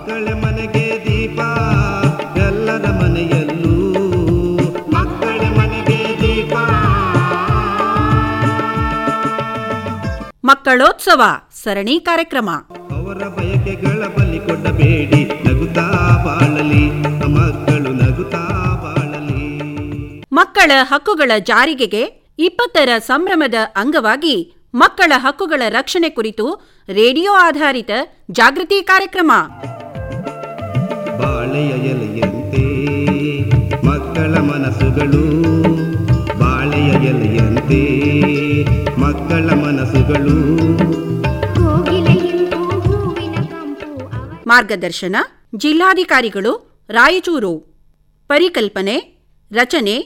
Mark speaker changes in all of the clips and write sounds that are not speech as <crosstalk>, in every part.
Speaker 1: ಮಕ್ಕಳ ಮನೆಗೆ ದೀಪ ಎಲ್ಲರ ಮನೆಯಲ್ಲೂ ಮಕ್ಕಳ ಮನೆಗೆ ದೀಪ.
Speaker 2: ಮಕ್ಕಳೋತ್ಸವ ಸರಣಿ ಕಾರ್ಯಕ್ರಮ.
Speaker 1: ಅವರ ಬಯಕೆಗಳ ಬಲಿ ಕೊಡಬೇಡಿ ನಗುತ್ತಾ ಬಾಳಲಿ ಮಕ್ಕಳು ನಗುತ್ತಾ ಬಾಳಲಿ.
Speaker 2: ಮಕ್ಕಳ ಹಕ್ಕುಗಳ ಜಾರಿಗೆಗೆ ಇಪ್ಪತ್ತರ ಸಂಭ್ರಮದ ಅಂಗವಾಗಿ ಮಕ್ಕಳ ಹಕ್ಕುಗಳ ರಕ್ಷಣೆ ಕುರಿತು ರೇಡಿಯೋ ಆಧಾರಿತ ಜಾಗೃತಿ ಕಾರ್ಯಕ್ರಮ.
Speaker 1: ಬಾಳೆಯ ಎಲೆಯಂತೆ. ಮಕ್ಕಳ ಮನಸ್ಸುಗಳು ಬಾಳೆಯ ಎಲೆಯಂತೆ. ಮಕ್ಕಳ ಮನಸ್ಸುಗಳು
Speaker 2: ಮಾರ್ಗದರ್ಶನ ಜಿಲ್ಲಾಧಿಕಾರಿಗಳು ರಾಯಚೂರು. ಪರಿಕಲ್ಪನೆ ರಚನೆ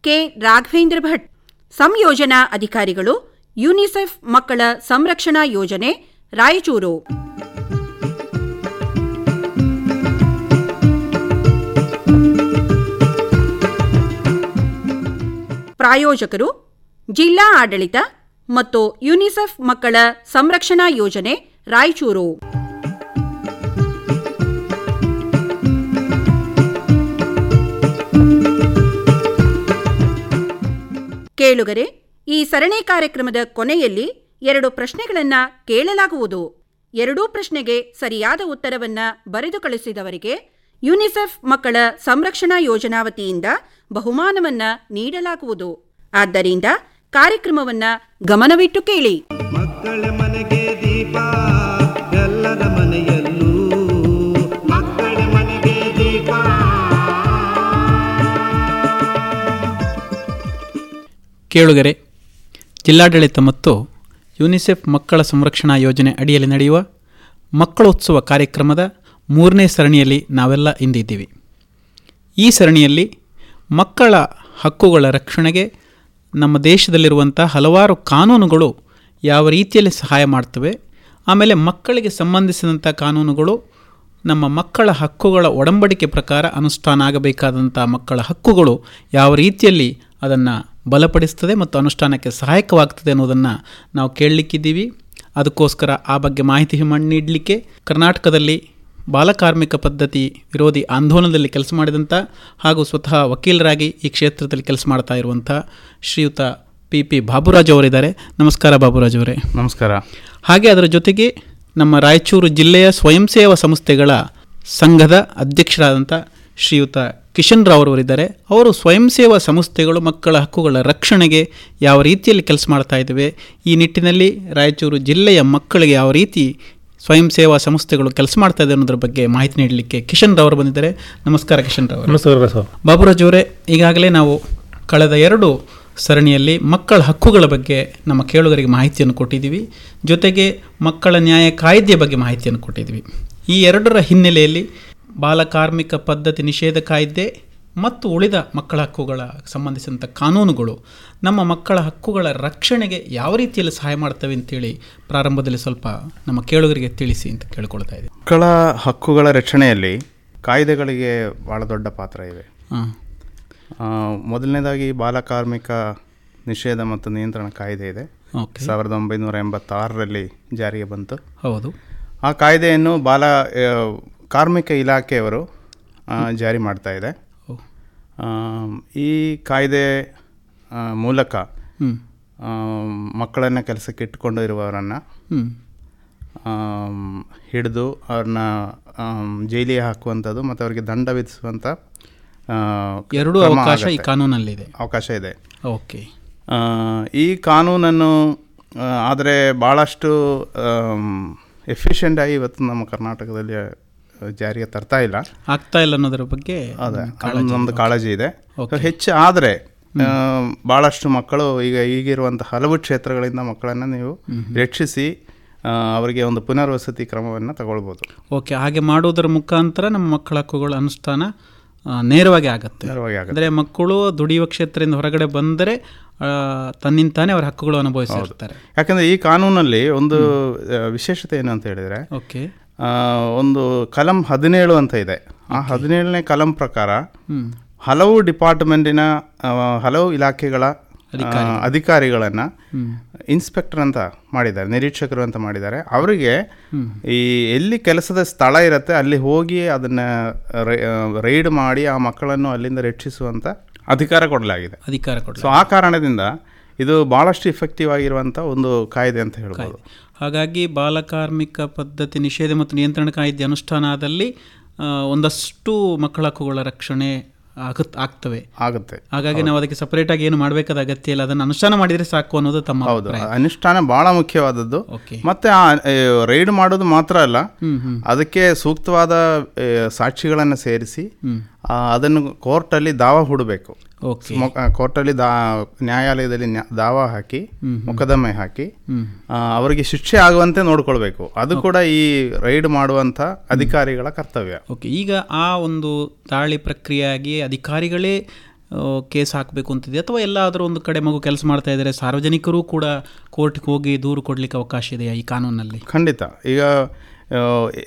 Speaker 2: ಕೆ. ರಾಘವೇಂದ್ರ ಭಟ್. ಸಂಯೋಜನಾ ಅಧಿಕಾರಿಗಳು ಯುನಿಸೆಫ್ ಮಕ್ಕಳ ಸಂರಕ್ಷಣಾ ಯೋಜನೆ ರಾಯಚೂರು. ಪ್ರಾಯೋಜಕರು, ಜಿಲ್ಲಾ ಆಡಳಿತ ಮತ್ತು ಯುನಿಸೆಫ್ ಮಕ್ಕಳ ಸಂರಕ್ಷಣಾ ಯೋಜನೆ, ರಾಯಚೂರು. ಕೇಳುಗರೆ, ಈ ಸರಣಿ ಕಾರ್ಯಕ್ರಮದ ಕೊನೆಯಲ್ಲಿ ಎರಡು ಪ್ರಶ್ನೆಗಳನ್ನ ಕೇಳಲಾಗುವುದು. ಎರಡೂ ಪ್ರಶ್ನೆಗೆ ಸರಿಯಾದ ಉತ್ತರವನ್ನ ಬರೆದು ಕಳಿಸಿದವರಿಗೆ ಯುನಿಸೆಫ್ ಮಕ್ಕಳ ಸಂರಕ್ಷಣಾ ಯೋಜನಾ ವತಿಯಿಂದ ಬಹುಮಾನವನ್ನ ನೀಡಲಾಗುವುದು. ಆದ್ದರಿಂದ ಕಾರ್ಯಕ್ರಮವನ್ನ ಗಮನವಿಟ್ಟು ಕೇಳಿ.
Speaker 1: ಮಕ್ಕಳ ಮನೆಗೆ ದೀಪ ಎಲ್ಲರ ಮನೆಯಲ್ಲೂ. ಮಕ್ಕಳ ಮನೆಗೆ ದೀಪ.
Speaker 3: ಕೇಳುಗರೆ ಜಿಲ್ಲಾಡಳಿತ ಮತ್ತು ಯುನಿಸೆಫ್ ಮಕ್ಕಳ ಸಂರಕ್ಷಣಾ ಯೋಜನೆ ಅಡಿಯಲ್ಲಿ ನಡೆಯುವ ಮಕ್ಕಳೋತ್ಸವ ಕಾರ್ಯಕ್ರಮದ ಮೂರನೇ ಸರಣಿಯಲ್ಲಿ ನಾವೆಲ್ಲ ಇಂದಿದ್ದೀವಿ. ಈ ಸರಣಿಯಲ್ಲಿ ಮಕ್ಕಳ ಹಕ್ಕುಗಳ ರಕ್ಷಣೆಗೆ ನಮ್ಮ ದೇಶದಲ್ಲಿರುವಂಥ ಹಲವಾರು ಕಾನೂನುಗಳು ಯಾವ ರೀತಿಯಲ್ಲಿ ಸಹಾಯ ಮಾಡ್ತವೆ, ಆಮೇಲೆ ಮಕ್ಕಳಿಗೆ ಸಂಬಂಧಿಸಿದಂಥ ಕಾನೂನುಗಳು ನಮ್ಮ ಮಕ್ಕಳ ಹಕ್ಕುಗಳ ಒಡಂಬಡಿಕೆ ಪ್ರಕಾರ ಅನುಷ್ಠಾನ ಆಗಬೇಕಾದಂಥ ಮಕ್ಕಳ ಹಕ್ಕುಗಳು ಯಾವ ರೀತಿಯಲ್ಲಿ ಅದನ್ನು ಬಲಪಡಿಸ್ತದೆ ಮತ್ತು ಅನುಷ್ಠಾನಕ್ಕೆ ಸಹಾಯಕವಾಗ್ತದೆ ಅನ್ನೋದನ್ನು ನಾವು ಕೇಳಲಿಕ್ಕಿದ್ದೀವಿ. ಅದಕ್ಕೋಸ್ಕರ ಆ ಬಗ್ಗೆ ಮಾಹಿತಿ ನೀಡಲಿಕ್ಕೆ ಕರ್ನಾಟಕದಲ್ಲಿ ಬಾಲಕಾರ್ಮಿಕ ಪದ್ಧತಿ ವಿರೋಧಿ ಆಂದೋಲನದಲ್ಲಿ ಕೆಲಸ ಮಾಡಿದಂಥ ಹಾಗೂ ಸ್ವತಃ ವಕೀಲರಾಗಿ ಈ ಕ್ಷೇತ್ರದಲ್ಲಿ ಕೆಲಸ ಮಾಡ್ತಾ ಇರುವಂಥ ಶ್ರೀಯುತ ಪಿ ಪಿ ಬಾಬುರಾಜ್ ಅವರಿದ್ದಾರೆ. ನಮಸ್ಕಾರ ಬಾಬುರಾಜ್ ಅವರೇ.
Speaker 4: ನಮಸ್ಕಾರ.
Speaker 3: ಹಾಗೆ ಅದರ ಜೊತೆಗೆ ನಮ್ಮ ರಾಯಚೂರು ಜಿಲ್ಲೆಯ ಸ್ವಯಂ ಸೇವಾ ಸಂಸ್ಥೆಗಳ ಸಂಘದ ಅಧ್ಯಕ್ಷರಾದಂಥ ಶ್ರೀಯುತ ಕಿಶನ್ ರಾವ್ ಅವರಿದ್ದಾರೆ. ಅವರು ಸ್ವಯಂ ಸೇವಾ ಸಂಸ್ಥೆಗಳು ಮಕ್ಕಳ ಹಕ್ಕುಗಳ ರಕ್ಷಣೆಗೆ ಯಾವ ರೀತಿಯಲ್ಲಿ ಕೆಲಸ ಮಾಡ್ತಾ ಇದ್ದಾವೆ ಈ ನಿಟ್ಟಿನಲ್ಲಿ ರಾಯಚೂರು ಜಿಲ್ಲೆಯ ಮಕ್ಕಳಿಗೆ ಯಾವ ರೀತಿ ಸ್ವಯಂ ಸೇವಾ ಸಂಸ್ಥೆಗಳು ಕೆಲಸ ಮಾಡ್ತಾ ಇದೆ ಅನ್ನೋದ್ರ ಬಗ್ಗೆ ಮಾಹಿತಿ ನೀಡಲಿಕ್ಕೆ ಕಿಶನ್ ರವರು ಬಂದಿದ್ದಾರೆ. ನಮಸ್ಕಾರ ಕಿಶನ್ ರಾವ್ ಅವರೇ.
Speaker 4: ನಮಸ್ಕಾರ ಸರ್.
Speaker 3: ಬಾಬುರಾಜ್ ಅವರೇ ಈಗಾಗಲೇ ನಾವು ಕಳೆದ ಎರಡು ಸರಣಿಯಲ್ಲಿ ಮಕ್ಕಳ ಹಕ್ಕುಗಳ ಬಗ್ಗೆ ನಮ್ಮ ಕೇಳುಗರಿಗೆ ಮಾಹಿತಿಯನ್ನು ಕೊಟ್ಟಿದ್ದೀವಿ. ಜೊತೆಗೆ ಮಕ್ಕಳ ನ್ಯಾಯ ಕಾಯ್ದೆಯ ಬಗ್ಗೆ ಮಾಹಿತಿಯನ್ನು ಕೊಟ್ಟಿದ್ದೀವಿ. ಈ ಎರಡರ ಹಿನ್ನೆಲೆಯಲ್ಲಿ ಬಾಲಕಾರ್ಮಿಕ ಪದ್ಧತಿ ನಿಷೇಧ ಕಾಯ್ದೆ ಮತ್ತು ಉಳಿದ ಮಕ್ಕಳ ಹಕ್ಕುಗಳ ಸಂಬಂಧಿಸಿದಂಥ ಕಾನೂನುಗಳು ನಮ್ಮ ಮಕ್ಕಳ ಹಕ್ಕುಗಳ ರಕ್ಷಣೆಗೆ ಯಾವ ರೀತಿಯಲ್ಲಿ ಸಹಾಯ ಮಾಡ್ತವೆ ಅಂತೇಳಿ ಪ್ರಾರಂಭದಲ್ಲಿ ಸ್ವಲ್ಪ ನಮ್ಮ ಕೇಳುಗರಿಗೆ ತಿಳಿಸಿ ಅಂತ ಕೇಳ್ಕೊಳ್ತಾ ಇದೆ
Speaker 4: ಮಕ್ಕಳ ಹಕ್ಕುಗಳ ರಕ್ಷಣೆಯಲ್ಲಿ ಕಾಯ್ದೆಗಳಿಗೆ ಭಾಳ ದೊಡ್ಡ ಪಾತ್ರ ಇವೆ. ಮೊದಲನೇದಾಗಿ ಬಾಲಕಾರ್ಮಿಕ ನಿಷೇಧ ಮತ್ತು ನಿಯಂತ್ರಣ ಕಾಯ್ದೆ ಇದೆ. ಸಾವಿರದ ಒಂಬೈನೂರ ಎಂಬತ್ತಾರರಲ್ಲಿ ಜಾರಿಗೆ ಬಂತು.
Speaker 3: ಹೌದು.
Speaker 4: ಆ ಕಾಯ್ದೆಯನ್ನು ಬಾಲ ಕಾರ್ಮಿಕ ಇಲಾಖೆಯವರು ಜಾರಿ ಮಾಡ್ತಾ ಇದೆ. ಈ ಕಾಯ್ದೆ ಮೂಲಕ ಮಕ್ಕಳನ್ನು ಕೆಲಸಕ್ಕೆ ಇಟ್ಟುಕೊಂಡು ಇರುವವರನ್ನು ಹಿಡಿದು ಅವ್ರನ್ನ ಜೈಲಿಗೆ ಹಾಕುವಂಥದ್ದು ಮತ್ತು ಅವರಿಗೆ ದಂಡ ವಿಧಿಸುವಂಥ
Speaker 3: ಎರಡೂ ಅವಕಾಶ ಈ. ಕಾನೂನಲ್ಲಿದೆ.
Speaker 4: ಅವಕಾಶ ಇದೆ.
Speaker 3: ಓಕೆ.
Speaker 4: ಈ ಕಾನೂನನ್ನು ಆದರೆ ಭಾಳಷ್ಟು ಎಫಿಷಿಯೆಂಟಾಗಿ ಇವತ್ತು ನಮ್ಮ ಕರ್ನಾಟಕದಲ್ಲಿ ಜಾರಿಗೆ ತರ್ತಾ ಇಲ್ಲ.
Speaker 3: ಆಗ್ತಾ ಇಲ್ಲ ಅನ್ನೋದ್ರ ಬಗ್ಗೆ
Speaker 4: ಅದೇ
Speaker 3: ಕಾಳಜಿ.
Speaker 4: ಇದೆ. ಹೆಚ್ಚು ಆದರೆ ಭಾಳಷ್ಟು ಮಕ್ಕಳು ಈಗ ಈಗಿರುವಂಥ ಹಲವು ಕ್ಷೇತ್ರಗಳಿಂದ ಮಕ್ಕಳನ್ನು ನೀವು ರಕ್ಷಿಸಿ ಅವರಿಗೆ ಒಂದು ಪುನರ್ವಸತಿ ಕ್ರಮವನ್ನು ತಗೊಳ್ಬೋದು.
Speaker 3: ಓಕೆ ಹಾಗೆ ಮಾಡೋದರ ಮುಖಾಂತರ ನಮ್ಮ ಮಕ್ಕಳ ಹಕ್ಕುಗಳ ಅನುಷ್ಠಾನ ನೇರವಾಗಿ ಆಗತ್ತೆ. ಅಂದರೆ ಮಕ್ಕಳು ದುಡಿಯುವ ಕ್ಷೇತ್ರದಿಂದ ಹೊರಗಡೆ ಬಂದರೆ ತನ್ನಿಂತಾನೆ ಅವರ ಹಕ್ಕುಗಳು ಅನುಭವಿಸಿರ್ತಾರೆ.
Speaker 4: ಯಾಕಂದರೆ ಈ ಕಾನೂನಲ್ಲಿ ಒಂದು ವಿಶೇಷತೆ ಏನು ಅಂತ ಹೇಳಿದರೆ
Speaker 3: ಓಕೆ
Speaker 4: ಒಂದು ಕಲಂ ಹದಿನೇಳು ಅಂತ ಇದೆ. ಆ ಹದಿನೇಳನೇ ಕಲಂ ಪ್ರಕಾರ ಹಲವು ಡಿಪಾರ್ಟ್ಮೆಂಟಿನ ಹಲವು ಇಲಾಖೆಗಳ ಅಧಿಕಾರಿಗಳನ್ನು ಇನ್ಸ್ಪೆಕ್ಟರ್ ಅಂತ ಮಾಡಿದ್ದಾರೆ ನಿರೀಕ್ಷಕರು ಅಂತ ಮಾಡಿದ್ದಾರೆ. ಅವರಿಗೆ ಈ ಎಲ್ಲಿ ಕೆಲಸದ ಸ್ಥಳ ಇರುತ್ತೆ ಅಲ್ಲಿ ಹೋಗಿ ಅದನ್ನು ರೈಡ್ ಮಾಡಿ ಆ ಮಕ್ಕಳನ್ನು ಅಲ್ಲಿಂದ ರಕ್ಷಿಸುವಂಥ ಅಧಿಕಾರ ಕೊಡಲಾಗಿದೆ.
Speaker 3: ಅಧಿಕಾರ ಕೊಡ
Speaker 4: ಸೊ ಆ ಕಾರಣದಿಂದ ಇದು ಭಾಳಷ್ಟು ಇಫೆಕ್ಟಿವ್ ಆಗಿರುವಂಥ ಒಂದು ಕಾಯ್ದೆ ಅಂತ ಹೇಳ್ಬೋದು.
Speaker 3: ಹಾಗಾಗಿ ಬಾಲಕಾರ್ಮಿಕ ಪದ್ಧತಿ ನಿಷೇಧ ಮತ್ತು ನಿಯಂತ್ರಣ ಕಾಯ್ದೆ ಅನುಷ್ಠಾನದಲ್ಲಿ ಒಂದಷ್ಟು ಮಕ್ಕಳ ಹಕ್ಕುಗಳ ರಕ್ಷಣೆ ಆಗತ್ ಆಗ್ತವೆ.
Speaker 4: ಆಗುತ್ತೆ.
Speaker 3: ಹಾಗಾಗಿ ನಾವು ಅದಕ್ಕೆ ಸಪರೇಟಾಗಿ ಏನು ಮಾಡಬೇಕಾದ ಅಗತ್ಯ ಇಲ್ಲ. ಅದನ್ನು ಅನುಷ್ಠಾನ ಮಾಡಿದರೆ ಸಾಕು ಅನ್ನೋದು ತಮ್ಮ
Speaker 4: ಹೌದು. ಅನುಷ್ಠಾನ ಬಹಳ ಮುಖ್ಯವಾದದ್ದು. ಮತ್ತೆ ಆ ರೈಡ್ ಮಾಡೋದು ಮಾತ್ರ ಅಲ್ಲ. ಅದಕ್ಕೆ ಸೂಕ್ತವಾದ ಸಾಕ್ಷಿಗಳನ್ನು ಸೇರಿಸಿ ಅದನ್ನು ಕೋರ್ಟಲ್ಲಿ ದಾವ ಹುಡಬೇಕು.
Speaker 3: ಓಕೆ.
Speaker 4: ಕೋರ್ಟಲ್ಲಿ ದಾ ನ್ಯಾಯಾಲಯದಲ್ಲಿ ನ್ಯಾ- ದಾವ ಹಾಕಿ ಮೊಕದ್ದಮೆ ಹಾಕಿ ಅವರಿಗೆ ಶಿಕ್ಷೆ ಆಗುವಂತೆ ನೋಡ್ಕೊಳ್ಬೇಕು. ಅದು ಕೂಡ ಈ ರೈಡ್ ಮಾಡುವಂಥ ಅಧಿಕಾರಿಗಳ ಕರ್ತವ್ಯ.
Speaker 3: ಓಕೆ ಈಗ ಆ ಒಂದು ದಾಳಿ ಪ್ರಕ್ರಿಯೆಯಾಗಿ ಅಧಿಕಾರಿಗಳೇ ಕೇಸ್ ಹಾಕಬೇಕು ಅಂತಿದೆ. ಅಥವಾ ಎಲ್ಲಾದರೂ ಒಂದು ಕಡೆ ಮಗು ಕೆಲಸ ಮಾಡ್ತಾ ಇದ್ದಾರೆ ಸಾರ್ವಜನಿಕರು ಕೂಡ ಕೋರ್ಟ್ಗೆ ಹೋಗಿ ದೂರು ಕೊಡಲಿಕ್ಕೆ ಅವಕಾಶ ಇದೆಯಾ ಈ ಕಾನೂನಲ್ಲಿ?
Speaker 4: ಖಂಡಿತ. ಈಗ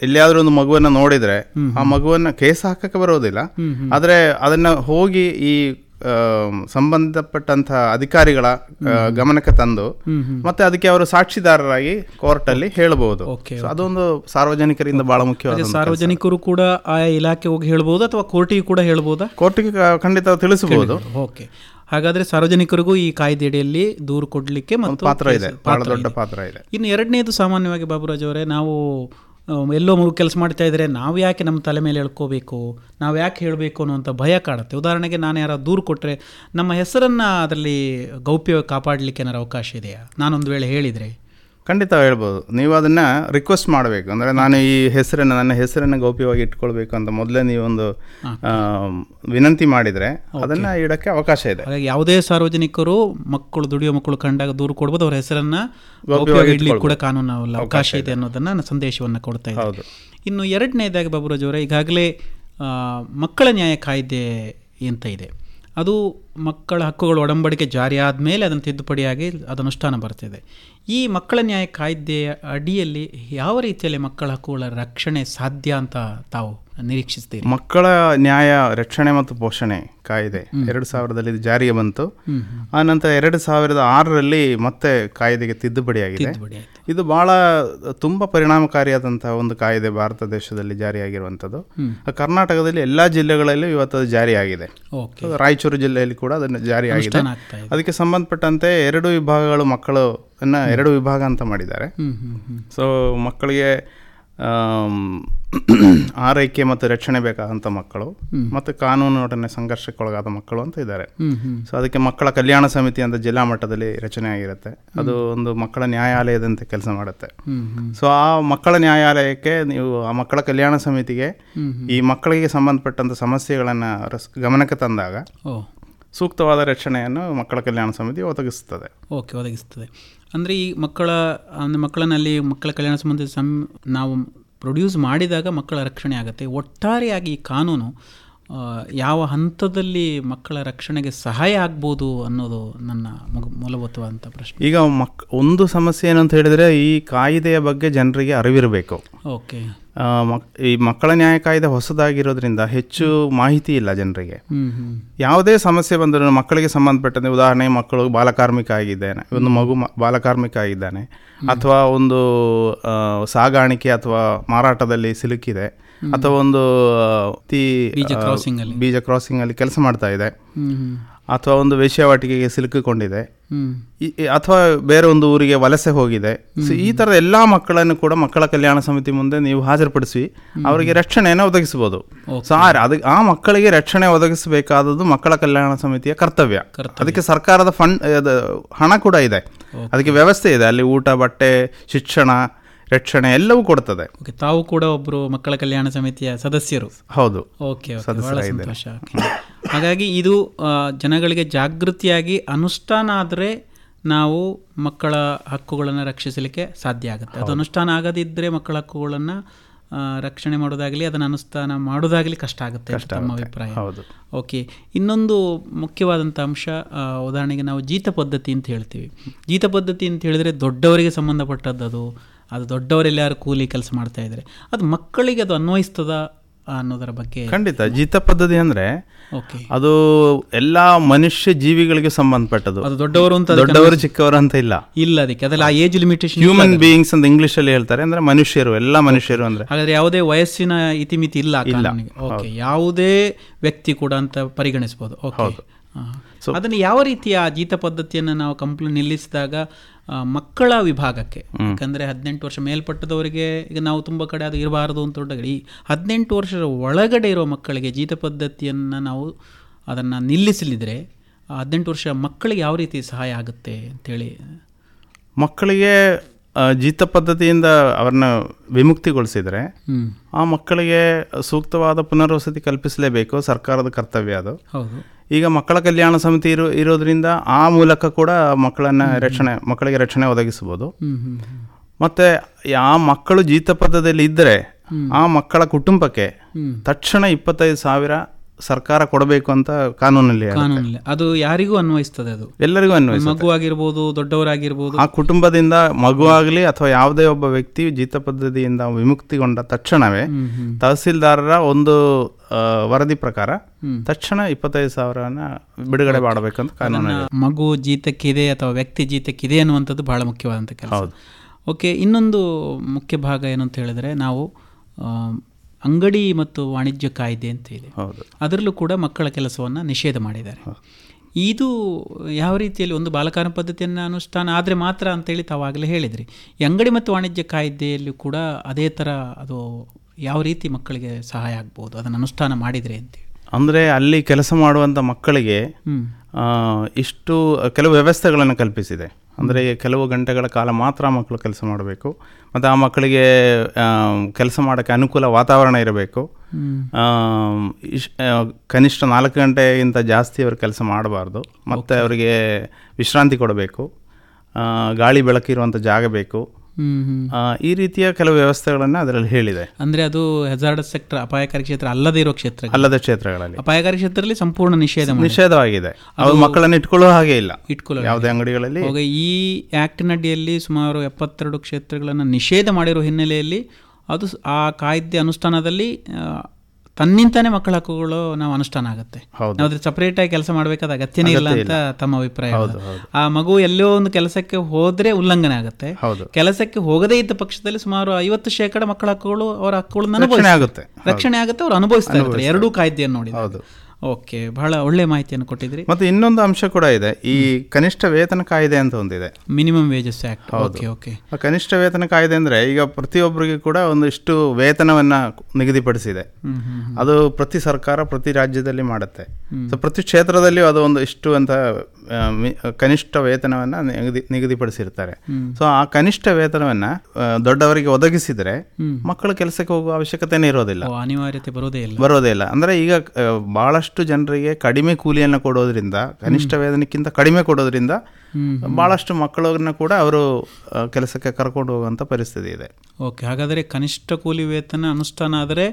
Speaker 4: ಎಲ್ಲಿಯಾದ್ರೂ ಒಂದು ಮಗುವನ್ನ ನೋಡಿದ್ರೆ ಆ ಮಗುವನ್ನ ಕೇಸ್ ಹಾಕಕ್ಕೆ ಬರೋದಿಲ್ಲ. ಆದ್ರೆ ಅದನ್ನ ಹೋಗಿ ಈ ಸಂಬಂಧಪಟ್ಟಂತಹ ಸಂಬಂಧಪಟ್ಟಂತ ಅಧಿಕಾರಿಗಳ ಗಮನಕ್ಕೆ ತಂದು ಮತ್ತೆ ಅದಕ್ಕೆ ಅವರು ಸಾಕ್ಷಿದಾರರಾಗಿ ಕೋರ್ಟಲ್ಲಿ ಹೇಳಬಹುದು.
Speaker 3: Okay,
Speaker 4: ಅದೊಂದು ಸಾರ್ವಜನಿಕರಿಂದ ಬಹಳ ಮುಖ್ಯವಾದ
Speaker 3: ಸಾರ್ವಜನಿಕರು ಕೂಡ ಆ ಇಲಾಖೆ ಹೋಗಿ ಹೇಳ್ಬೋದು ಅಥವಾ ಕೋರ್ಟಿಗೆ ಕೂಡ ಹೇಳ್ಬೋದಾ?
Speaker 4: ಕೋರ್ಟಿಗೆ ಖಂಡಿತ ತಿಳಿಸಬಹುದು.
Speaker 3: ಓಕೆ. ಹಾಗಾದ್ರೆ ಸಾರ್ವಜನಿಕರಿಗೂ ಈ ಕಾಯ್ದೆಯಡಿಯಲ್ಲಿ ದೂರು ಕೊಡ್ಲಿಕ್ಕೆ ಮತ್ತು
Speaker 4: ಪಾತ್ರ ಇದೆ. ಬಹಳ ದೊಡ್ಡ ಪಾತ್ರ ಇದೆ.
Speaker 3: ಇನ್ನು ಎರಡನೇದು ಸಾಮಾನ್ಯವಾಗಿ ಬಾಬುರಾಜ್ ಅವರೇ ನಾವು ಎಲ್ಲೋ ಮಗು ಕೆಲಸ ಮಾಡ್ತಾ ಇದ್ದರೆ ನಾವು ಯಾಕೆ ನಮ್ಮ ತಲೆ ಮೇಲೆ ಎಳ್ಕೋಬೇಕು? ನಾವು ಯಾಕೆ ಹೇಳಬೇಕು ಅನ್ನುವಂಥ ಭಯ ಕಾಡುತ್ತೆ ಉದಾಹರಣೆಗೆ ನಾನು ಯಾರು ದೂರು ಕೊಟ್ಟರೆ ನಮ್ಮ ಹೆಸರನ್ನು ಅದರಲ್ಲಿ ಗೌಪ್ಯ ಕಾಪಾಡಲಿಕ್ಕೆ ಏನಾರು ಅವಕಾಶ ಇದೆಯಾ? ನಾನೊಂದು ವೇಳೆ ಹೇಳಿದರೆ.
Speaker 4: ಖಂಡಿತ ಹೇಳ್ಬೋದು. ನೀವು ಅದನ್ನು ರಿಕ್ವೆಸ್ಟ್ ಮಾಡಬೇಕು. ಅಂದರೆ ನಾನು ಈ ಹೆಸರನ್ನು ನನ್ನ ಹೆಸರನ್ನು ಗೌಪ್ಯವಾಗಿ ಇಟ್ಕೊಳ್ಬೇಕು ಅಂತ ಮೊದಲೇ ನೀವೊಂದು ವಿನಂತಿ ಮಾಡಿದರೆ ಅದನ್ನು ಇಡೋಕ್ಕೆ ಅವಕಾಶ ಇದೆ.
Speaker 3: ಹಾಗಾಗಿ ಯಾವುದೇ ಸಾರ್ವಜನಿಕರು ಮಕ್ಕಳು ದುಡಿಯೋ ಮಕ್ಕಳು ಕಂಡಾಗ ದೂರು ಕೊಡ್ಬೋದು. ಅವರ ಹೆಸರನ್ನು
Speaker 4: ಗೌಪ್ಯವಾಗಿ
Speaker 3: ಇಡ್ಲಿಕ್ಕೆ ಕೂಡ ಕಾನೂನು ಅವಕಾಶ ಇದೆ ಅನ್ನೋದನ್ನು ನಾನು ಸಂದೇಶವನ್ನು ಕೊಡ್ತಾ ಇದ್ದೀನಿ.
Speaker 4: ಹೌದು.
Speaker 3: ಇನ್ನು ಎರಡನೇದಾಗಿ ಬಾಬುರಾಜ್ ಅವರೇ ಈಗಾಗಲೇ ಮಕ್ಕಳ ನ್ಯಾಯ ಕಾಯ್ದೆ ಅಂತ ಇದೆ. ಅದು ಮಕ್ಕಳ ಹಕ್ಕುಗಳ ಒಡಂಬಡಿಕೆ ಜಾರಿ ಆದಮೇಲೆ ಅದನ್ನು ತಿದ್ದುಪಡಿಯಾಗಿ ಅದು ಅನುಷ್ಠಾನ ಬರ್ತಿದೆ. ಈ ಮಕ್ಕಳ ನ್ಯಾಯ ಕಾಯ್ದೆಯ ಅಡಿಯಲ್ಲಿ ಯಾವ ರೀತಿಯಲ್ಲಿ ಮಕ್ಕಳ ಹಕ್ಕುಗಳ ರಕ್ಷಣೆ ಸಾಧ್ಯ ಅಂತ ತಾವು ನಿರೀಕ್ಷಿಸ್ತೀರಿ?
Speaker 4: ಮಕ್ಕಳ ನ್ಯಾಯ ರಕ್ಷಣೆ ಮತ್ತು ಪೋಷಣೆ ಕಾಯ್ದೆ ಎರಡು ಸಾವಿರದಲ್ಲಿ ಇದು ಜಾರಿಗೆ ಬಂತು. ಆ ನಂತರ ಎರಡು ಸಾವಿರದ ಆರರಲ್ಲಿ ಮತ್ತೆ ಕಾಯ್ದೆಗೆ ತಿದ್ದುಪಡಿಯಾಗಿದೆ.
Speaker 3: ತಿದ್ದುಪಡಿ ಆಗಿದೆ
Speaker 4: ಇದು ಬಹಳ ತುಂಬಾ ಪರಿಣಾಮಕಾರಿಯಾದಂತಹ ಒಂದು ಕಾಯ್ದೆ ಭಾರತ ದೇಶದಲ್ಲಿ ಜಾರಿಯಾಗಿರುವಂಥದ್ದು. ಕರ್ನಾಟಕದಲ್ಲಿ ಎಲ್ಲಾ ಜಿಲ್ಲೆಗಳಲ್ಲೂ ಇವತ್ತು ಅದು ಜಾರಿಯಾಗಿದೆ.
Speaker 3: ಓಕೆ.
Speaker 4: ರಾಯಚೂರು ಜಿಲ್ಲೆಯಲ್ಲಿ ಕೂಡ ಅದನ್ನು ಜಾರಿಯಾಗಿದೆ. ಅದಕ್ಕೆ ಸಂಬಂಧಪಟ್ಟಂತೆ ಎರಡು ವಿಭಾಗಗಳು ಮಕ್ಕಳು ಎರಡು ವಿಭಾಗ ಅಂತ ಮಾಡಿದ್ದಾರೆ. ಸೊ ಮಕ್ಕಳಿಗೆ <clears throat> ಆರೈಕೆ ಮತ್ತು ರಕ್ಷಣೆ ಬೇಕಾದಂಥ ಮಕ್ಕಳು ಮತ್ತು ಕಾನೂನಿನೊಡನೆ ಸಂಘರ್ಷಕ್ಕೊಳಗಾದ ಮಕ್ಕಳು ಅಂತ ಇದ್ದಾರೆ. ಸೊ ಅದಕ್ಕೆ ಮಕ್ಕಳ ಕಲ್ಯಾಣ ಸಮಿತಿ ಅಂತ ಜಿಲ್ಲಾ ಮಟ್ಟದಲ್ಲಿ ರಚನೆ ಆಗಿರುತ್ತೆ. ಅದು ಒಂದು ಮಕ್ಕಳ ನ್ಯಾಯಾಲಯದಂತೆ ಕೆಲಸ ಮಾಡುತ್ತೆ. ಸೊ ಆ ಮಕ್ಕಳ ನ್ಯಾಯಾಲಯಕ್ಕೆ ನೀವು ಆ ಮಕ್ಕಳ ಕಲ್ಯಾಣ ಸಮಿತಿಗೆ ಈ ಮಕ್ಕಳಿಗೆ ಸಂಬಂಧಪಟ್ಟಂಥ ಸಮಸ್ಯೆಗಳನ್ನು ಗಮನಕ್ಕೆ ತಂದಾಗ ಸೂಕ್ತವಾದ ರಕ್ಷಣೆಯನ್ನು ಮಕ್ಕಳ ಕಲ್ಯಾಣ ಸಮಿತಿ ಒದಗಿಸುತ್ತದೆ
Speaker 3: ಓಕೆ ಒದಗಿಸ್ತದೆ. ಅಂದರೆ ಈ ಮಕ್ಕಳ ಅಂದರೆ ಮಕ್ಕಳನ್ನಲ್ಲಿ ಮಕ್ಕಳ ಕಲ್ಯಾಣ ಸಂಬಂಧಿತ ಸಂ ನಾವು ಪ್ರೊಡ್ಯೂಸ್ ಮಾಡಿದಾಗ ಮಕ್ಕಳ ರಕ್ಷಣೆ ಆಗುತ್ತೆ. ಒಟ್ಟಾರೆಯಾಗಿ ಈ ಕಾನೂನು ಯಾವ ಹಂತದಲ್ಲಿ ಮಕ್ಕಳ ರಕ್ಷಣೆಗೆ ಸಹಾಯ ಆಗ್ಬೋದು ಅನ್ನೋದು ನನ್ನ ಮುಗ- ಮೂಲಭೂತವಾದಂಥ ಪ್ರಶ್ನೆ.
Speaker 4: ಈಗ ಮಕ್ ಒಂದು ಸಮಸ್ಯೆ ಏನಂತ ಹೇಳಿದರೆ ಈ ಕಾಯಿದೆಯ ಬಗ್ಗೆ ಜನರಿಗೆ ಅರಿವಿರಬೇಕು.
Speaker 3: ಓಕೆ.
Speaker 4: ಮಕ್ ಈ ಮಕ್ಕಳ ನ್ಯಾಯ ಕಾಯ್ದೆ ಹೊಸದಾಗಿರೋದ್ರಿಂದ ಹೆಚ್ಚು ಮಾಹಿತಿ ಇಲ್ಲ ಜನರಿಗೆ. ಯಾವುದೇ ಸಮಸ್ಯೆ ಬಂದರೂ ಮಕ್ಕಳಿಗೆ ಸಂಬಂಧಪಟ್ಟಂತೆ ಉದಾಹರಣೆ ಮಕ್ಕಳು ಬಾಲಕಾರ್ಮಿಕ ಆಗಿದ್ದಾನೆ ಒಂದು ಮಗು ಬಾಲಕಾರ್ಮಿಕ ಆಗಿದ್ದಾನೆ ಅಥವಾ ಒಂದು ಸಾಗಾಣಿಕೆ ಅಥವಾ ಮಾರಾಟದಲ್ಲಿ ಸಿಲುಕಿದೆ ಅಥವಾ ಒಂದು
Speaker 3: ಬೀಜ
Speaker 4: ಕ್ರಾಸಿಂಗ್ ಅಲ್ಲಿ. ಕೆಲಸ ಮಾಡ್ತಾ ಇದೆ. ಅಥವಾ ಒಂದು ವೇಶ್ಯಾವಾಟಿಕೆಗೆ ಸಿಲುಕಿಕೊಂಡಿದೆ. ಅಥವಾ ಬೇರೆ ಒಂದು ಊರಿಗೆ ವಲಸೆ ಹೋಗಿದೆ. ಸೊ ಈ ತರದ ಎಲ್ಲಾ ಮಕ್ಕಳನ್ನು ಕೂಡ ಮಕ್ಕಳ ಕಲ್ಯಾಣ ಸಮಿತಿ ಮುಂದೆ ನೀವು ಹಾಜರುಪಡಿಸಿ ಅವರಿಗೆ ರಕ್ಷಣೆಯನ್ನು ಒದಗಿಸಬಹುದು. ಸೊ ಆ ಅದಕ್ಕೆ ಆ ಮಕ್ಕಳಿಗೆ ರಕ್ಷಣೆ ಒದಗಿಸಬೇಕಾದದ್ದು ಮಕ್ಕಳ ಕಲ್ಯಾಣ ಸಮಿತಿಯ ಕರ್ತವ್ಯ. ಅದಕ್ಕೆ ಸರ್ಕಾರದ ಫಂಡ್ ಹಣ ಕೂಡ ಇದೆ. ಅದಕ್ಕೆ ವ್ಯವಸ್ಥೆ ಇದೆ. ಅಲ್ಲಿ ಊಟ ಬಟ್ಟೆ ಶಿಕ್ಷಣ ರಕ್ಷಣೆ ಎಲ್ಲವೂ ಕೊಡ್ತದೆ.
Speaker 3: ಓಕೆ ತಾವು ಕೂಡ ಒಬ್ಬರು ಮಕ್ಕಳ ಕಲ್ಯಾಣ ಸಮಿತಿಯ ಸದಸ್ಯರು.
Speaker 4: ಹೌದು.
Speaker 3: ಓಕೆ ಸಂತೋಷ. ಹಾಗಾಗಿ ಇದು ಜನಗಳಿಗೆ ಜಾಗೃತಿಯಾಗಿ ಅನುಷ್ಠಾನ ಆದರೆ ನಾವು ಮಕ್ಕಳ ಹಕ್ಕುಗಳನ್ನು ರಕ್ಷಿಸಲಿಕ್ಕೆ ಸಾಧ್ಯ ಆಗುತ್ತೆ. ಅದು ಅನುಷ್ಠಾನ ಆಗದಿದ್ದರೆ ಮಕ್ಕಳ ಹಕ್ಕುಗಳನ್ನು ರಕ್ಷಣೆ ಮಾಡೋದಾಗಲಿ ಅದನ್ನು ಅನುಷ್ಠಾನ ಮಾಡೋದಾಗಲಿ ಕಷ್ಟ ಆಗುತ್ತೆ ನಮ್ಮ ಅಭಿಪ್ರಾಯ.
Speaker 4: ಹೌದು.
Speaker 3: ಓಕೆ ಇನ್ನೊಂದು ಮುಖ್ಯವಾದಂಥ ಅಂಶ ಉದಾಹರಣೆಗೆ ನಾವು ಜೀತ ಪದ್ಧತಿ ಅಂತ ಹೇಳ್ತೀವಿ. ಜೀತ ಪದ್ಧತಿ ಅಂತ ಹೇಳಿದರೆ ದೊಡ್ಡವರಿಗೆ ಸಂಬಂಧಪಟ್ಟದ್ದು ಅದು ಅದು ದೊಡ್ಡವರೆಲ್ಲ ಯಾರು ಕೂಲಿ ಕೆಲಸ ಮಾಡ್ತಾ ಇದ್ದಾರೆ. ಅದು ಮಕ್ಕಳಿಗೆ ಅದು ಅನ್ವಯಿಸ್ತದ ಅನ್ನೋದರ ಬಗ್ಗೆ
Speaker 4: ಖಂಡಿತ. ಜೀತ ಪದ್ಧತಿ ಅಂದ್ರೆ
Speaker 3: ಓಕೆ.
Speaker 4: ಅದು ಎಲ್ಲ ಮನುಷ್ಯ ಜೀವಿಗಳಿಗೆ ಸಂಬಂಧಪಟ್ಟದು
Speaker 3: ಅದು ದೊಡ್ಡವರು ಅಂತ
Speaker 4: ದೊಡ್ಡವರು ಚಿಕ್ಕವರು ಅಂತ ಇಲ್ಲ.
Speaker 3: ಇಲ್ಲ ಅದಕ್ಕೆ. ಅದೆಲ್ಲ ಆ ಏಜ್ ಲಿಮಿಟೇಷನ್
Speaker 4: ಹ್ಯೂಮನ್ ಬೀಯಿಂಗ್ಸ್ ಅಂತ ಇಂಗ್ಲಿಷ್ ಅಲ್ಲಿ ಹೇಳ್ತಾರೆ ಅಂದ್ರೆ ಮನುಷ್ಯರು ಎಲ್ಲ ಮನುಷ್ಯರು ಅಂದ್ರೆ.
Speaker 3: ಹಾಗಾದ್ರೆ ಯಾವುದೇ ವಯಸ್ಸಿನ ಇತಿಮಿತಿ ಇಲ್ಲ ಇಲ್ಲ. ಯಾವುದೇ ವ್ಯಕ್ತಿ ಕೂಡ ಅಂತ ಪರಿಗಣಿಸಬಹುದು ಓಕೆ ಅದನ್ನು ಯಾವ ರೀತಿಯ ಜೀತ ಪದ್ಧತಿಯನ್ನು ನಾವು ಕಂಪ್ಲೇಂಟ್ ನಿಲ್ಲಿಸಿದಾಗ ಮಕ್ಕಳ ವಿಭಾಗಕ್ಕೆ ಯಾಕಂದರೆ ಹದಿನೆಂಟು ವರ್ಷ ಮೇಲ್ಪಟ್ಟದವರಿಗೆ ಈಗ ನಾವು ತುಂಬ ಕಡೆ ಅದು ಇರಬಾರದು ಅಂತ ದೊಡ್ಡ ಈ ಹದಿನೆಂಟು ವರ್ಷದ ಒಳಗಡೆ ಇರೋ ಮಕ್ಕಳಿಗೆ ಜೀತ ಪದ್ಧತಿಯನ್ನು ನಾವು ಅದನ್ನು ನಿಲ್ಲಿಸಲಿದ್ರೆ ಹದಿನೆಂಟು ವರ್ಷ ಮಕ್ಕಳಿಗೆ ಯಾವ ರೀತಿ ಸಹಾಯ ಆಗುತ್ತೆ ಅಂತೇಳಿ
Speaker 4: ಮಕ್ಕಳಿಗೆ ಜೀತ ಪದ್ಧತಿಯಿಂದ ಅವ್ರನ್ನ ವಿಮುಕ್ತಿಗೊಳಿಸಿದರೆ ಆ ಮಕ್ಕಳಿಗೆ ಸೂಕ್ತವಾದ ಪುನರ್ವಸತಿ ಕಲ್ಪಿಸಲೇಬೇಕು ಸರ್ಕಾರದ ಕರ್ತವ್ಯ ಅದು. ಈಗ ಮಕ್ಕಳ ಕಲ್ಯಾಣ ಸಮಿತಿ ಇರೋ ಇರೋದ್ರಿಂದ ಆ ಮೂಲಕ ಕೂಡ ಮಕ್ಕಳನ್ನ ರಕ್ಷಣೆ ಮಕ್ಕಳಿಗೆ ರಕ್ಷಣೆ ಒದಗಿಸಬಹುದು. ಮತ್ತೆ ಆ ಮಕ್ಕಳು ಜೀತ ಪದ್ಧತಿಯಲ್ಲಿ ಇದ್ದರೆ ಆ ಮಕ್ಕಳ ಕುಟುಂಬಕ್ಕೆ ತಕ್ಷಣ ಇಪ್ಪತ್ತೈದು ಸಾವಿರ ಸರ್ಕಾರ ಕೊಡಬೇಕು ಅಂತ ಕಾನೂನಲ್ಲಿ
Speaker 3: ಅದು ಯಾರಿಗೂ ಅನ್ವಯಿಸ್ತದೆ ಅದು.
Speaker 4: ಎಲ್ಲರಿಗೂ ಅನ್ವಯಿಸ್ತದೆ
Speaker 3: ಮಗು ಆಗಿರ್ಬೋದು ದೊಡ್ಡವರಾಗಿರ್ಬೋದು.
Speaker 4: ಆ ಕುಟುಂಬದಿಂದ ಮಗು ಆಗಲಿ ಅಥವಾ ಯಾವುದೇ ಒಬ್ಬ ವ್ಯಕ್ತಿ ಜೀತ ಪದ್ಧತಿಯಿಂದ ವಿಮುಕ್ತಿಗೊಂಡ ತಕ್ಷಣವೇ ತಹಸೀಲ್ದಾರರ ಒಂದು ವರದಿ ಪ್ರಕಾರ. ತಕ್ಷಣ ಇಪ್ಪತ್ತೈದು ಸಾವಿರನ ಬಿಡುಗಡೆ ಮಾಡಬೇಕಂತ ಕಾನೂನು
Speaker 3: ಮಗು ಜೀತಕ್ಕಿದೆ ಅಥವಾ ವ್ಯಕ್ತಿ ಜೀತಕ್ಕಿದೆ ಅನ್ನುವಂಥದ್ದು ಬಹಳ ಮುಖ್ಯವಾದಂಥ ಕೆಲಸ.
Speaker 4: ಹೌದು.
Speaker 3: ಓಕೆ ಇನ್ನೊಂದು ಮುಖ್ಯ ಭಾಗ ಏನು ಅಂತ ಹೇಳಿದ್ರೆ ನಾವು ಅಂಗಡಿ ಮತ್ತು ವಾಣಿಜ್ಯ ಕಾಯ್ದೆ ಅಂತ ಇದೆ.
Speaker 4: ಹೌದು.
Speaker 3: ಅದರಲ್ಲೂ ಕೂಡ ಮಕ್ಕಳ ಕೆಲಸವನ್ನು ನಿಷೇಧ ಮಾಡಿದ್ದಾರೆ. ಇದು ಯಾವ ರೀತಿಯಲ್ಲಿ ಒಂದು ಬಾಲಕಾರ ಪದ್ಧತಿಯನ್ನು ಅನುಷ್ಠಾನ ಆದರೆ ಮಾತ್ರ ಅಂತೇಳಿ ತಾವಾಗಲೇ ಹೇಳಿದ್ರಿ. ಈ ಅಂಗಡಿ ಮತ್ತು ವಾಣಿಜ್ಯ ಕಾಯ್ದೆಯಲ್ಲೂ ಕೂಡ ಅದೇ ಥರ ಅದು ಯಾವ ರೀತಿ ಮಕ್ಕಳಿಗೆ ಸಹಾಯ ಆಗ್ಬೋದು ಅದನ್ನು ಅನುಷ್ಠಾನ ಮಾಡಿದರೆ ಅಂತೇಳಿ
Speaker 4: ಅಂದರೆ ಅಲ್ಲಿ ಕೆಲಸ ಮಾಡುವಂಥ ಮಕ್ಕಳಿಗೆ ಇಷ್ಟು ಕೆಲವು ವ್ಯವಸ್ಥೆಗಳನ್ನು ಕಲ್ಪಿಸಿದೆ. ಅಂದರೆ ಕೆಲವು ಗಂಟೆಗಳ ಕಾಲ ಮಾತ್ರ ಮಕ್ಕಳು ಕೆಲಸ ಮಾಡಬೇಕು. ಮತ್ತು ಆ ಮಕ್ಕಳಿಗೆ ಕೆಲಸ ಮಾಡೋಕ್ಕೆ ಅನುಕೂಲ ವಾತಾವರಣ ಇರಬೇಕು. ಇಶ್ ಕನಿಷ್ಠ ನಾಲ್ಕು ಗಂಟೆಗಿಂತ ಜಾಸ್ತಿ ಅವರು ಕೆಲಸ ಮಾಡಬಾರ್ದು. ಮತ್ತು ಅವರಿಗೆ ವಿಶ್ರಾಂತಿ ಕೊಡಬೇಕು. ಗಾಳಿ ಬೆಳಕಿರುವಂಥ ಜಾಗ ಬೇಕು. ಈ ರೀತಿಯ ಕೆಲವು ವ್ಯವಸ್ಥೆಗಳನ್ನು ಅದರಲ್ಲಿ ಹೇಳಿದೆ.
Speaker 3: ಅಂದ್ರೆ ಅದು ಹೆಜಾರ್ಡ್ ಸೆಕ್ಟರ್ ಅಪಾಯಕಾರಿ ಕ್ಷೇತ್ರ ಅಲ್ಲದೆ ಇರೋ ಕ್ಷೇತ್ರ
Speaker 4: ಅಲ್ಲದ ಕ್ಷೇತ್ರಗಳಲ್ಲಿ.
Speaker 3: ಅಪಾಯಕಾರಿ ಕ್ಷೇತ್ರದಲ್ಲಿ ಸಂಪೂರ್ಣ ನಿಷೇಧ
Speaker 4: ನಿಷೇಧವಾಗಿದೆ. ಅವ್ರು ಮಕ್ಕಳನ್ನು ಇಟ್ಕೊಳ್ಳೋ ಹಾಗೆ ಇಲ್ಲ.
Speaker 3: ಇಟ್ಕೊಳ್ಳೋ
Speaker 4: ಯಾವುದೇ ಅಂಗಡಿಗಳಲ್ಲಿ
Speaker 3: ಈ ಆ್ಯಕ್ಟಿನಡಿಯಲ್ಲಿ ಸುಮಾರು ಎಪ್ಪತ್ತೆರಡು ಕ್ಷೇತ್ರಗಳನ್ನು ನಿಷೇಧ ಮಾಡಿರೋ ಹಿನ್ನೆಲೆಯಲ್ಲಿ ಅದು ಆ ಕಾಯ್ದೆ ಅನುಷ್ಠಾನದಲ್ಲಿ ತನ್ನಿಂತಾನೇ ಮಕ್ಕಳ ಹಕ್ಕುಗಳು ನಾವು ಅನುಷ್ಠಾನ ಆಗುತ್ತೆ. ನಾವು ಅದ್ರ ಸಪರೇಟ್ ಆಗಿ ಕೆಲಸ ಮಾಡಬೇಕಾದ ಅಗತ್ಯನೇ ಇಲ್ಲ ಅಂತ ತಮ್ಮ ಅಭಿಪ್ರಾಯ ಆ ಮಗು ಎಲ್ಲೋ ಒಂದು ಕೆಲಸಕ್ಕೆ ಹೋದ್ರೆ ಉಲ್ಲಂಘನೆ ಆಗುತ್ತೆ.
Speaker 4: ಹೌದು.
Speaker 3: ಕೆಲಸಕ್ಕೆ ಹೋಗದೇ ಇದ್ದ ಪಕ್ಷದಲ್ಲಿ ಸುಮಾರು ಐವತ್ತು ಶೇಕಡ ಮಕ್ಕಳ ಹಕ್ಕುಗಳು ಅವರ ಹಕ್ಕುಗಳನ್ನ
Speaker 4: ರಕ್ಷಣೆ. ಆಗುತ್ತೆ.
Speaker 3: ರಕ್ಷಣೆ ಆಗುತ್ತೆ ಅವ್ರು ಅನುಭವಿಸ್ತಾ ಇರ್ತಾರೆ. ಎರಡೂ ಕಾಯ್ದೆಯನ್ನು ನೋಡಿ ಓಕೆ ಬಹಳ ಒಳ್ಳೆ ಮಾಹಿತಿಯನ್ನು ಕೊಟ್ಟಿದ್ರಿ
Speaker 4: ಮತ್ತೆ ಇನ್ನೊಂದು ಅಂಶ ಕೂಡ ಇದೆ ಈ ಕನಿಷ್ಠ ವೇತನ ಕಾಯ್ದೆ ಅಂತ ಒಂದಿದೆ.
Speaker 3: Minimum wages act okay okay.
Speaker 4: ಕನಿಷ್ಠ ವೇತನ ಕಾಯ್ದೆ ಅಂದ್ರೆ ಈಗ ಪ್ರತಿಯೊಬ್ಬರಿಗೆ ಕೂಡ ಒಂದಿಷ್ಟು ವೇತನವನ್ನ ನಿಗದಿಪಡಿಸಿದೆ. ಅದು ಪ್ರತಿ ಸರ್ಕಾರ ಪ್ರತಿ ರಾಜ್ಯದಲ್ಲಿ ಮಾಡುತ್ತೆ. ಸೊ ಪ್ರತಿ ಕ್ಷೇತ್ರದಲ್ಲಿಯೂ ಅದು ಒಂದು ಇಷ್ಟು ಅಂತ ಕನಿಷ್ಠ ವೇತನವನ್ನ ನಿಗದಿ ನಿಗದಿಪಡಿಸಿರ್ತಾರೆ. ಸೊ ಆ ಕನಿಷ್ಠ ವೇತನವನ್ನ ದೊಡ್ಡವರಿಗೆ ಒದಗಿಸಿದ್ರೆ ಮಕ್ಕಳು ಕೆಲಸಕ್ಕೆ ಹೋಗುವ ಅವಶ್ಯಕತೆನೇ ಇರೋದಿಲ್ಲ.
Speaker 3: ಅನಿವಾರ್ಯತೆ ಬರೋದೇ ಇಲ್ಲ.
Speaker 4: ಬರೋದೇ ಇಲ್ಲ. ಅಂದ್ರೆ ಈಗ ಆ, ಬಹಳಷ್ಟು ಜನರಿಗೆ ಕಡಿಮೆ ಕೂಲಿಯನ್ನು ಕೊಡೋದ್ರಿಂದ ಕನಿಷ್ಠ ವೇತನಕ್ಕಿಂತ ಕಡಿಮೆ ಕೊಡೋದ್ರಿಂದ ಬಹಳಷ್ಟು ಮಕ್ಕಳನ್ನ ಕೂಡ ಅವರು ಕೆಲಸಕ್ಕೆ ಕರ್ಕೊಂಡು ಹೋಗುವಂಥ ಪರಿಸ್ಥಿತಿ ಇದೆ.
Speaker 3: ಓಕೆ ಹಾಗಾದರೆ ಕನಿಷ್ಠ ಕೂಲಿ ವೇತನ ಅನುಷ್ಠಾನ ಆದರೆ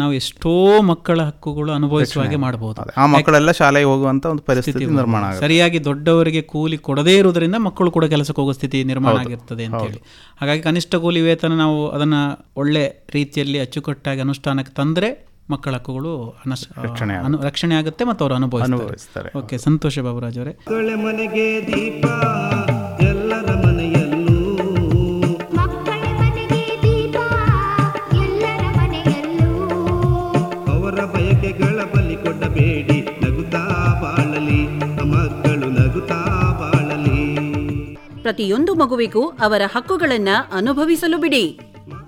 Speaker 3: ನಾವು ಎಷ್ಟೋ ಮಕ್ಕಳ ಹಕ್ಕುಗಳು ಅನುಭವಿಸುವ ಹಾಗೆ ಮಾಡಬಹುದು.
Speaker 4: ಆ ಮಕ್ಕಳೆಲ್ಲ ಶಾಲೆಗೆ ಹೋಗುವಂತ ಒಂದು ಪರಿಸ್ಥಿತಿ ನಿರ್ಮಾಣ ಆಗುತ್ತೆ.
Speaker 3: ಸರಿಯಾಗಿ ದೊಡ್ಡವರಿಗೆ ಕೂಲಿ ಕೊಡದೇ ಇರುವುದರಿಂದ ಮಕ್ಕಳು ಕೂಡ ಕೆಲಸಕ್ಕೆ ಹೋಗೋ ಸ್ಥಿತಿ ನಿರ್ಮಾಣ ಆಗಿರ್ತದೆ ಅಂತ ಹೇಳಿ. ಹಾಗಾಗಿ ಕನಿಷ್ಠ ಕೂಲಿ ವೇತನ ನಾವು ಅದನ್ನ ಒಳ್ಳೆ ರೀತಿಯಲ್ಲಿ ಅಚ್ಚುಕಟ್ಟಾಗಿ ಅನುಷ್ಠಾನಕ್ಕೆ ತಂದ್ರೆ ಮಕ್ಕಳ ಹಕ್ಕುಗಳು ಅನಸ್- ಅನು- ರಕ್ಷಣೆ ಆಗುತ್ತೆ ಮತ್ತು ಅವರು ಅನುಭವಿಸ್ತಾರೆ.
Speaker 4: ಅನುಭವಿಸ್ತಾರೆ.
Speaker 3: ಓಕೆ ಸಂತೋಷ ಬಾಬುರಾಜ್ ಅವರೇ.
Speaker 1: ಮಕ್ಕಳ ಮನೆಗೆ ದೀಪ ಎಲ್ಲರ ಮನೆಯಲ್ಲೂ.
Speaker 5: ಮಕ್ಕಳ ಮನೆಗೆ ದೀಪ ಎಲ್ಲರ ಮನೆಯಲ್ಲೂ.
Speaker 1: ಅವರ ಬಯಕೆಗಳ ಬಲಿ ಕೊಡಬೇಡಿ ನಗುತ್ತಾ ಬಾಳಲಿ. ಮಕ್ಕಳು ನಗುತ್ತಾ ಬಾಳಲಿ.
Speaker 2: ಪ್ರತಿಯೊಂದು ಮಗುವಿಗೂ ಅವರ ಹಕ್ಕುಗಳನ್ನ ಅನುಭವಿಸಲು ಬಿಡಿ.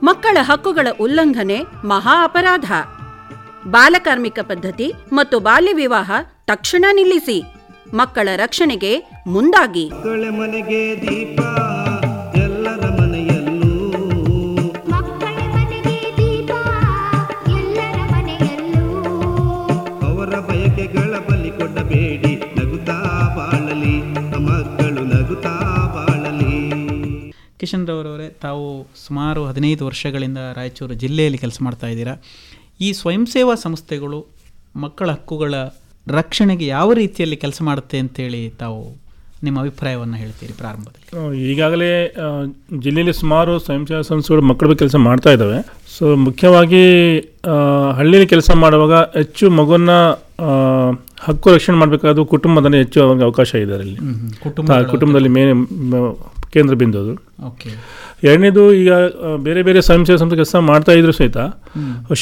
Speaker 2: ಮಕ್ಕಳ ಹಕ್ಕುಗಳ ಉಲ್ಲಂಘನೆ ಮಹಾ ಅಪರಾಧ. ಬಾಲಕಾರ್ಮಿಕ ಪದ್ಧತಿ ಮತ್ತು ಬಾಲ್ಯ ವಿವಾಹ ತಕ್ಷಣ ನಿಲ್ಲಿಸಿ. ಮಕ್ಕಳ ರಕ್ಷಣೆಗೆ ಮುಂದಾಗಿ.
Speaker 1: ಮಕ್ಕಳ ಮನೆಗೆ ದೀಪ ಎಲ್ಲರ ಮನೆಯಲ್ಲೂ.
Speaker 5: ಮಕ್ಕಳ ಮನೆಗೆ ದೀಪ ಎಲ್ಲರ ಮನೆಯಲ್ಲೂ.
Speaker 1: ಅವರ ಬಯಕೆಗಳ ಬಲಿ ಕೊಡಬೇಡಿ ನಗುತ್ತಾ ಬಾಳಲಿ. ಮಕ್ಕಳು ನಗುತ್ತಾ ಬಾಳಲಿ.
Speaker 3: ಕಿಶನ್ ರವರವರೇ ತಾವು ಸುಮಾರು ಹದಿನೈದು ವರ್ಷಗಳಿಂದ ರಾಯಚೂರು ಜಿಲ್ಲೆಯಲ್ಲಿ ಕೆಲಸ ಮಾಡ್ತಾ ಇದ್ದೀರಾ. ಈ ಸ್ವಯಂ ಸೇವಾ ಸಂಸ್ಥೆಗಳು ಮಕ್ಕಳ ಹಕ್ಕುಗಳ ರಕ್ಷಣೆಗೆ ಯಾವ ರೀತಿಯಲ್ಲಿ ಕೆಲಸ ಮಾಡುತ್ತೆ ಅಂತೇಳಿ ತಾವು ನಿಮ್ಮ ಅಭಿಪ್ರಾಯವನ್ನು ಹೇಳ್ತೀರಿ ಪ್ರಾರಂಭದಲ್ಲಿ.
Speaker 6: ಈಗಾಗಲೇ ಜಿಲ್ಲೆಯಲ್ಲಿ ಸುಮಾರು ಸ್ವಯಂ ಸೇವಾ ಸಂಸ್ಥೆಗಳು ಮಕ್ಕಳ ಬಗ್ಗೆ ಕೆಲಸ ಮಾಡ್ತಾ ಇದ್ದಾವೆ. ಸೊ ಮುಖ್ಯವಾಗಿ ಹಳ್ಳಿಯಲ್ಲಿ ಕೆಲಸ ಮಾಡುವಾಗ ಹೆಚ್ಚು ಮಗುವನ್ನ ಹಕ್ಕು ರಕ್ಷಣೆ ಮಾಡಬೇಕಾದ ಕುಟುಂಬದಲ್ಲಿ ಹೆಚ್ಚು ಅವಕಾಶ ಇದೆ ಅದರಲ್ಲಿ.
Speaker 3: ಕುಟುಂಬ
Speaker 6: ಕುಟುಂಬದಲ್ಲಿ ಮೇನ್ ಕೇಂದ್ರ ಬಿಂದು ಅದು.
Speaker 3: ಓಕೆ
Speaker 6: ಎರಡನೇದು ಈಗ ಬೇರೆ ಬೇರೆ ಸ್ವಯಂ ಸೇವಾ ಸಂಸ್ಥೆ ಕೆಲಸ ಮಾಡ್ತಾ ಇದ್ರು ಸಹಿತ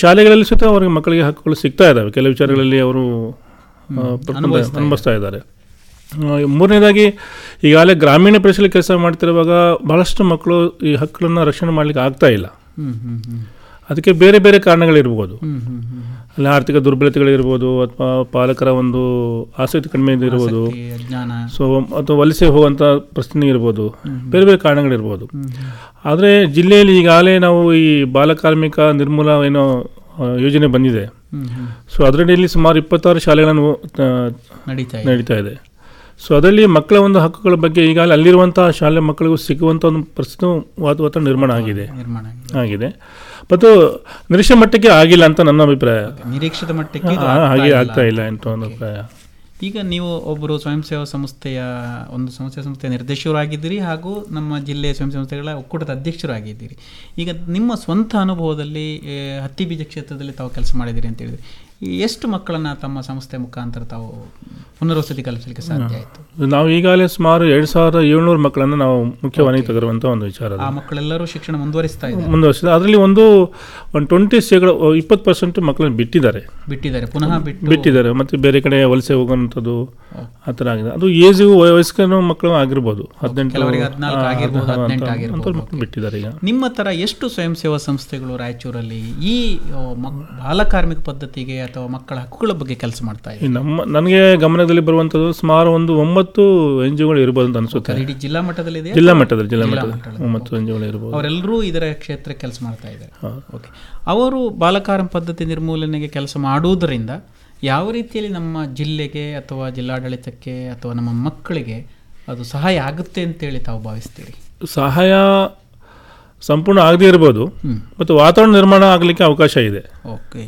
Speaker 6: ಶಾಲೆಗಳಲ್ಲಿ ಸಹಿತ ಅವರಿಗೆ ಮಕ್ಕಳಿಗೆ ಹಕ್ಕುಗಳು ಸಿಗ್ತಾ ಇದ್ದಾವೆ ಕೆಲವು ವಿಚಾರಗಳಲ್ಲಿ ಅವರು ಅನುಭವಿಸ್ತಾ ಇದ್ದಾರೆ. ಮೂರನೇದಾಗಿ ಈಗಾಗಲೇ ಗ್ರಾಮೀಣ ಪ್ರದೇಶದಲ್ಲಿ ಕೆಲಸ ಮಾಡ್ತಿರುವಾಗ ಬಹಳಷ್ಟು ಮಕ್ಕಳು ಈ ಹಕ್ಕುಗಳನ್ನು ರಕ್ಷಣೆ ಮಾಡಲಿಕ್ಕೆ ಆಗ್ತಾ ಇಲ್ಲ. ಅದಕ್ಕೆ ಬೇರೆ ಬೇರೆ ಕಾರಣಗಳಿರ್ಬೋದು. ಅಲ್ಲಿ ಆರ್ಥಿಕ ದುರ್ಬಲತೆಗಳಿರ್ಬೋದು ಅಥವಾ ಪಾಲಕರ ಒಂದು ಆಸಕ್ತಿ ಕಡಿಮೆ ಇರ್ಬೋದು. ಸೊ ಅಥವಾ ವಲಸೆ ಹೋಗುವಂಥ ಪ್ರಶ್ನೆ ಇರ್ಬೋದು. ಬೇರೆ ಬೇರೆ ಕಾರಣಗಳಿರ್ಬೋದು. ಆದರೆ ಜಿಲ್ಲೆಯಲ್ಲಿ ಈಗಾಗಲೇ ನಾವು ಈ ಬಾಲಕಾರ್ಮಿಕ ನಿರ್ಮೂಲ ಏನೋ ಯೋಜನೆ ಬಂದಿದೆ. ಸೊ ಅದರಡಿಯಲ್ಲಿ ಸುಮಾರು ಇಪ್ಪತ್ತಾರು ಶಾಲೆಗಳನ್ನು
Speaker 3: ನಡೀತಾ ಇದೆ.
Speaker 6: ಸೊ ಅದರಲ್ಲಿ ಮಕ್ಕಳ ಒಂದು ಹಕ್ಕುಗಳ ಬಗ್ಗೆ ಈಗಾಗಲೇ ಅಲ್ಲಿರುವಂಥ ಶಾಲೆ ಮಕ್ಕಳಿಗೂ ಸಿಗುವಂಥ ಒಂದು ಪರಿಸ್ಥಿತಿ ವಾತ- ವಾತಾವರಣ ನಿರ್ಮಾಣ ಆಗಿದೆ.
Speaker 3: ಆಗಿದೆ.
Speaker 6: ಮತ್ತು ನಿರೀಕ್ಷೆ ಮಟ್ಟಕ್ಕೆ ಆಗಿಲ್ಲ ಅಂತ ನನ್ನ ಅಭಿಪ್ರಾಯ.
Speaker 3: ನಿರೀಕ್ಷಿತ ಮಟ್ಟಕ್ಕೆ
Speaker 6: ಹಾಗೆ
Speaker 3: ಇಲ್ಲ.
Speaker 6: ಆಗ್ತಾ ಇಲ್ಲ ಅಂತ ಒಂದು ಅಭಿಪ್ರಾಯ.
Speaker 3: ಈಗ ನೀವು ಒಬ್ಬರು ಸ್ವಯಂ ಸೇವಾ ಸಂಸ್ಥೆಯ ಒಂದು ಸ್ವಯಂ ಸೇವಾ ಸಂಸ್ಥೆಯ ನಿರ್ದೇಶಕರಾಗಿದ್ದೀರಿ ಹಾಗೂ ನಮ್ಮ ಜಿಲ್ಲೆಯ ಸ್ವಯಂ ಸಂಸ್ಥೆಗಳ ಒಕ್ಕೂಟದ ಅಧ್ಯಕ್ಷರಾಗಿದ್ದೀರಿ. ಈಗ ನಿಮ್ಮ ಸ್ವಂತ ಅನುಭವದಲ್ಲಿ ಹತ್ತಿ ಬೀಜ ಕ್ಷೇತ್ರದಲ್ಲಿ ತಾವು ಕೆಲಸ ಮಾಡಿದ್ದೀರಿ ಅಂತ ಹೇಳಿದ್ರಿ. ಎಷ್ಟು ಮಕ್ಕಳನ್ನು ತಮ್ಮ ಸಂಸ್ಥೆ ಮುಖಾಂತರ ತಾವು ಪುನರ್ವಸತಿ ಕಲ್ಪಿಸಲಿಕ್ಕೆ ಸಾಧ್ಯ ಆಯಿತು?
Speaker 6: ನಾವು ಈಗಾಗಲೇ ಸುಮಾರು ಎರಡು ಸಾವಿರದ ಏಳ್ನೂರು ಮಕ್ಕಳನ್ನು ನಾವು ಮುಖ್ಯವಾಗಿ ತೆಗೆರುವಂಥ ಒಂದು ವಿಚಾರ
Speaker 3: ಆ ಮಕ್ಕಳೆಲ್ಲರೂ ಶಿಕ್ಷಣ ಮುಂದುವರಿಸ್ತಾ ಇದ್ದಾರೆ.
Speaker 6: ಮುಂದುವರಿಸಿದೆ. ಅದರಲ್ಲಿ ಒಂದು ಒಂದು ಟ್ವೆಂಟಿ ಶೇಕಡ ಇಪ್ಪತ್ತು ಪರ್ಸೆಂಟ್ ಮಕ್ಕಳನ್ನು ಬಿಟ್ಟಿದ್ದಾರೆ.
Speaker 3: ಬಿಟ್ಟಿದ್ದಾರೆ. ಪುನಃ ಬಿಟ್ಟು
Speaker 6: ಬಿಟ್ಟಿದ್ದಾರೆ. ಮತ್ತು ಬೇರೆ ಕಡೆ ವಲಸೆ ಹೋಗುವಂಥದ್ದು ಆ ಥರ ಆಗಿದೆ. ಅದು ಏಜು ವಯಸ್ಕನು ಮಕ್ಕಳು ಆಗಿರ್ಬೋದು. ಹದಿನೆಂಟು. ಮಕ್ಕಳು ಬಿಟ್ಟಿದ್ದಾರೆ ಈಗ.
Speaker 3: ನಿಮ್ಮ ಥರ ಎಷ್ಟು ಸ್ವಯಂ ಸೇವಾ ಸಂಸ್ಥೆಗಳು ರಾಯಚೂರಲ್ಲಿ ಈ ಆ, ಮಕ್- ಬಾಲಕಾರ್ಮಿಕ ಪದ್ಧತಿಗೆ ಅಥವಾ ಮಕ್ಕಳ ಹಕ್ಕುಗಳ ಬಗ್ಗೆ ಕೆಲಸ ಮಾಡ್ತಾ ಇದೆ
Speaker 6: ನಮ್ಮ ನನಗೆ ಗಮನದಲ್ಲಿ ಬರುವಂಥದ್ದು ಸುಮಾರು ಒಂದು ಒಂಬತ್ತು ಎನ್ ಜಿಗಳು ಇರ್ಬೋದು ಅಂತ ಅನಿಸುತ್ತೆ.
Speaker 3: ಇಡೀ ಜಿಲ್ಲಾ ಮಟ್ಟದಲ್ಲಿ ಇದೆ
Speaker 6: ಜಿಲ್ಲಾ ಮಟ್ಟದಲ್ಲಿ ಜಿಲ್ಲಾ ಮಟ್ಟದಲ್ಲಿ. ಒಂಬತ್ತು ಎನ್ ಜಿಗಳು ಇರ್ಬೋದು.
Speaker 3: ಅವರೆಲ್ಲರೂ ಇದರ ಕ್ಷೇತ್ರಕ್ಕೆ ಕೆಲಸ ಮಾಡ್ತಾ ಇದ್ದಾರೆ. ಓಕೆ ಅವರು ಬಾಲಕಾರಂ ಪದ್ಧತಿ ನಿರ್ಮೂಲನೆಗೆ ಕೆಲಸ ಮಾಡುವುದರಿಂದ ಯಾವ ರೀತಿಯಲ್ಲಿ ನಮ್ಮ ಜಿಲ್ಲೆಗೆ ಅಥವಾ ಜಿಲ್ಲಾಡಳಿತಕ್ಕೆ ಅಥವಾ ನಮ್ಮ ಮಕ್ಕಳಿಗೆ ಅದು ಸಹಾಯ ಆಗುತ್ತೆ ಅಂತೇಳಿ ತಾವು ಭಾವಿಸ್ತೀರಿ?
Speaker 6: ಸಹಾಯ ಸಂಪೂರ್ಣ ಆಗದೇ ಇರ್ಬೋದು ಮತ್ತು ವಾತಾವರಣ ನಿರ್ಮಾಣ ಆಗಲಿಕ್ಕೆ ಅವಕಾಶ ಇದೆ.
Speaker 3: ಓಕೆ.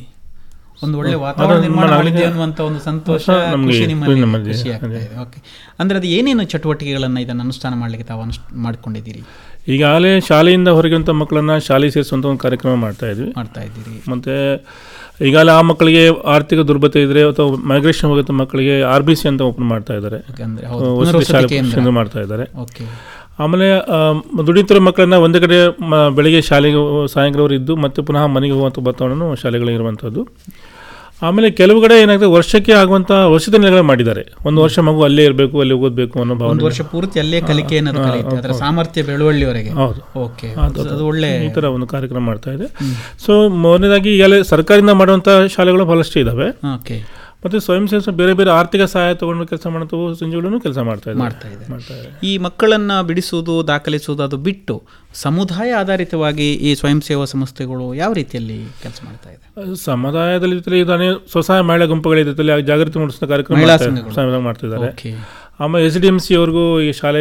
Speaker 3: ಒಂದು ಒಳ್ಳೆ ವಾತಾವರಣ ನಿರ್ಮಾಣ ಮಾಡಿದೆ ಅನ್ನುವಂಥ ಒಂದು ಸಂತೋಷ ಖುಷಿ ನಿಮ್ಮಲ್ಲಿ ಖುಷಿ ಆಗ್ತಾ ಇದೆ. ಓಕೆ ಅಂದ್ರೆ ಅದು ಏನೇನು ಚಟುವಟಿಕೆಗಳನ್ನು ಇದನ್ನು ಅನುಷ್ಠಾನ ಮಾಡಲಿಕ್ಕೆ ತಾವು ಅನುಷ್ ಮಾಡ್ಕೊಂಡಿದ್ದೀರಿ?
Speaker 6: ಈಗಾಗಲೇ ಶಾಲೆಯಿಂದ ಹೊರಗಿಂತ ಮಕ್ಕಳನ್ನ ಶಾಲೆ ಸೇರಿಸುವಂಥ ಒಂದು ಕಾರ್ಯಕ್ರಮ ಮಾಡ್ತಾ ಇದ್ವಿ.
Speaker 3: ಮಾಡ್ತಾ ಇದ್ದೀರಿ.
Speaker 6: ಮತ್ತು ಈಗಾಗಲೇ ಆ ಮಕ್ಕಳಿಗೆ ಆರ್ಥಿಕ ದುರ್ಬಲತೆ ಇದ್ರೆ ಅಥವಾ ಮೈಗ್ರೇಷನ್ ಹೋಗಿದ್ದ ಮಕ್ಕಳಿಗೆ ಆರ್ ಬಿ ಸಿ ಅಂತ ಓಪನ್ ಮಾಡ್ತಾ ಇದ್ದಾರೆ. ಮಾಡ್ತಾ ಇದ್ದಾರೆ.
Speaker 3: ಓಕೆ.
Speaker 6: ಆಮೇಲೆ ದುಡಿತಿರೋ ಮಕ್ಕಳನ್ನ ಒಂದೇ ಕಡೆ ಮ- ಬೆಳಿಗ್ಗೆ ಶಾಲೆಗೆ ಸಾಯಂಕಾಲವ್ರು ಇದ್ದು ಮತ್ತೆ ಪುನಃ ಮನೆಗೆ ಹೋಗುವಂಥ ವಾತಾವರಣ ಶಾಲೆಗಳಿರುವಂಥದ್ದು ಆಮೇಲೆ ಕೆಲವು ಕಡೆ ಏನಾಗ್ತದೆ ವರ್ಷಕ್ಕೆ ಆಗುವಂಥ ವಸತಿ ನೆಲೆಗಳು ಮಾಡಿದ್ದಾರೆ. ಒಂದು ವರ್ಷ ಮಗು ಅಲ್ಲೇ ಇರಬೇಕು ಅಲ್ಲಿ ಓದಬೇಕು ಅನ್ನೋ
Speaker 3: ಒಂದು
Speaker 6: ಭಾವನೆ.
Speaker 3: ವರ್ಷ ಪೂರ್ತಿ ಅಲ್ಲೇ ಕಲಿಕೆ ಅದರ ಸಾಮರ್ಥ್ಯ ಬೆಳವಳ್ಳಿವರೆಗೆ
Speaker 6: ಹೌದು.
Speaker 3: ಓಕೆ ಅದು ಒಳ್ಳೆ
Speaker 6: ಈ ಥರ ಒಂದು ಕಾರ್ಯಕ್ರಮ ಮಾಡ್ತಾ ಇದೆ. ಸೊ ಮೊದಲನೇದಾಗಿ ಈಗಲೇ ಸರ್ಕಾರದಿಂದ ಮಾಡುವಂಥ ಶಾಲೆಗಳು ಬಹಳಷ್ಟು ಇದ್ದಾವೆ
Speaker 3: ಓಕೆ
Speaker 6: ಮತ್ತು ಸ್ವಯಂ ಸೇವಾ ಬೇರೆ ಬೇರೆ ಆರ್ಥಿಕ ಸಹಾಯ ತಗೊಂಡು ಕೆಲಸ ಮಾಡುವ ಸಂಜೆಗಳನ್ನು ಕೆಲಸ ಮಾಡ್ತಾ ಇದ್ದಾರೆ.
Speaker 3: ಮಾಡ್ತಾ ಇದೆ ಈ ಮಕ್ಕಳನ್ನ ಬಿಡಿಸುವುದು ದಾಖಲಿಸುವುದು ಅದು ಬಿಟ್ಟು ಸಮುದಾಯ ಆಧಾರಿತವಾಗಿ ಈ ಸ್ವಯಂ ಸೇವಾ ಸಂಸ್ಥೆಗಳು ಯಾವ ರೀತಿಯಲ್ಲಿ ಕೆಲಸ ಮಾಡ್ತಾ ಇದೆ?
Speaker 6: ಸಮುದಾಯದಲ್ಲಿ ಸ್ವಸಹಾಯ ಮಹಿಳಾ ಗುಂಪುಗಳಿದ್ದಲ್ಲಿ ಜಾಗೃತಿ ಮೂಡಿಸುವ ಕಾರ್ಯಕ್ರಮ ಮಾಡ್ತಾ-
Speaker 3: ಸಂಘಗಳು.
Speaker 6: ಆಮೇಲೆ ಎಸ್ ಡಿ ಎಂ ಸಿ ಅವ್ರಿಗೂ ಈ ಶಾಲೆ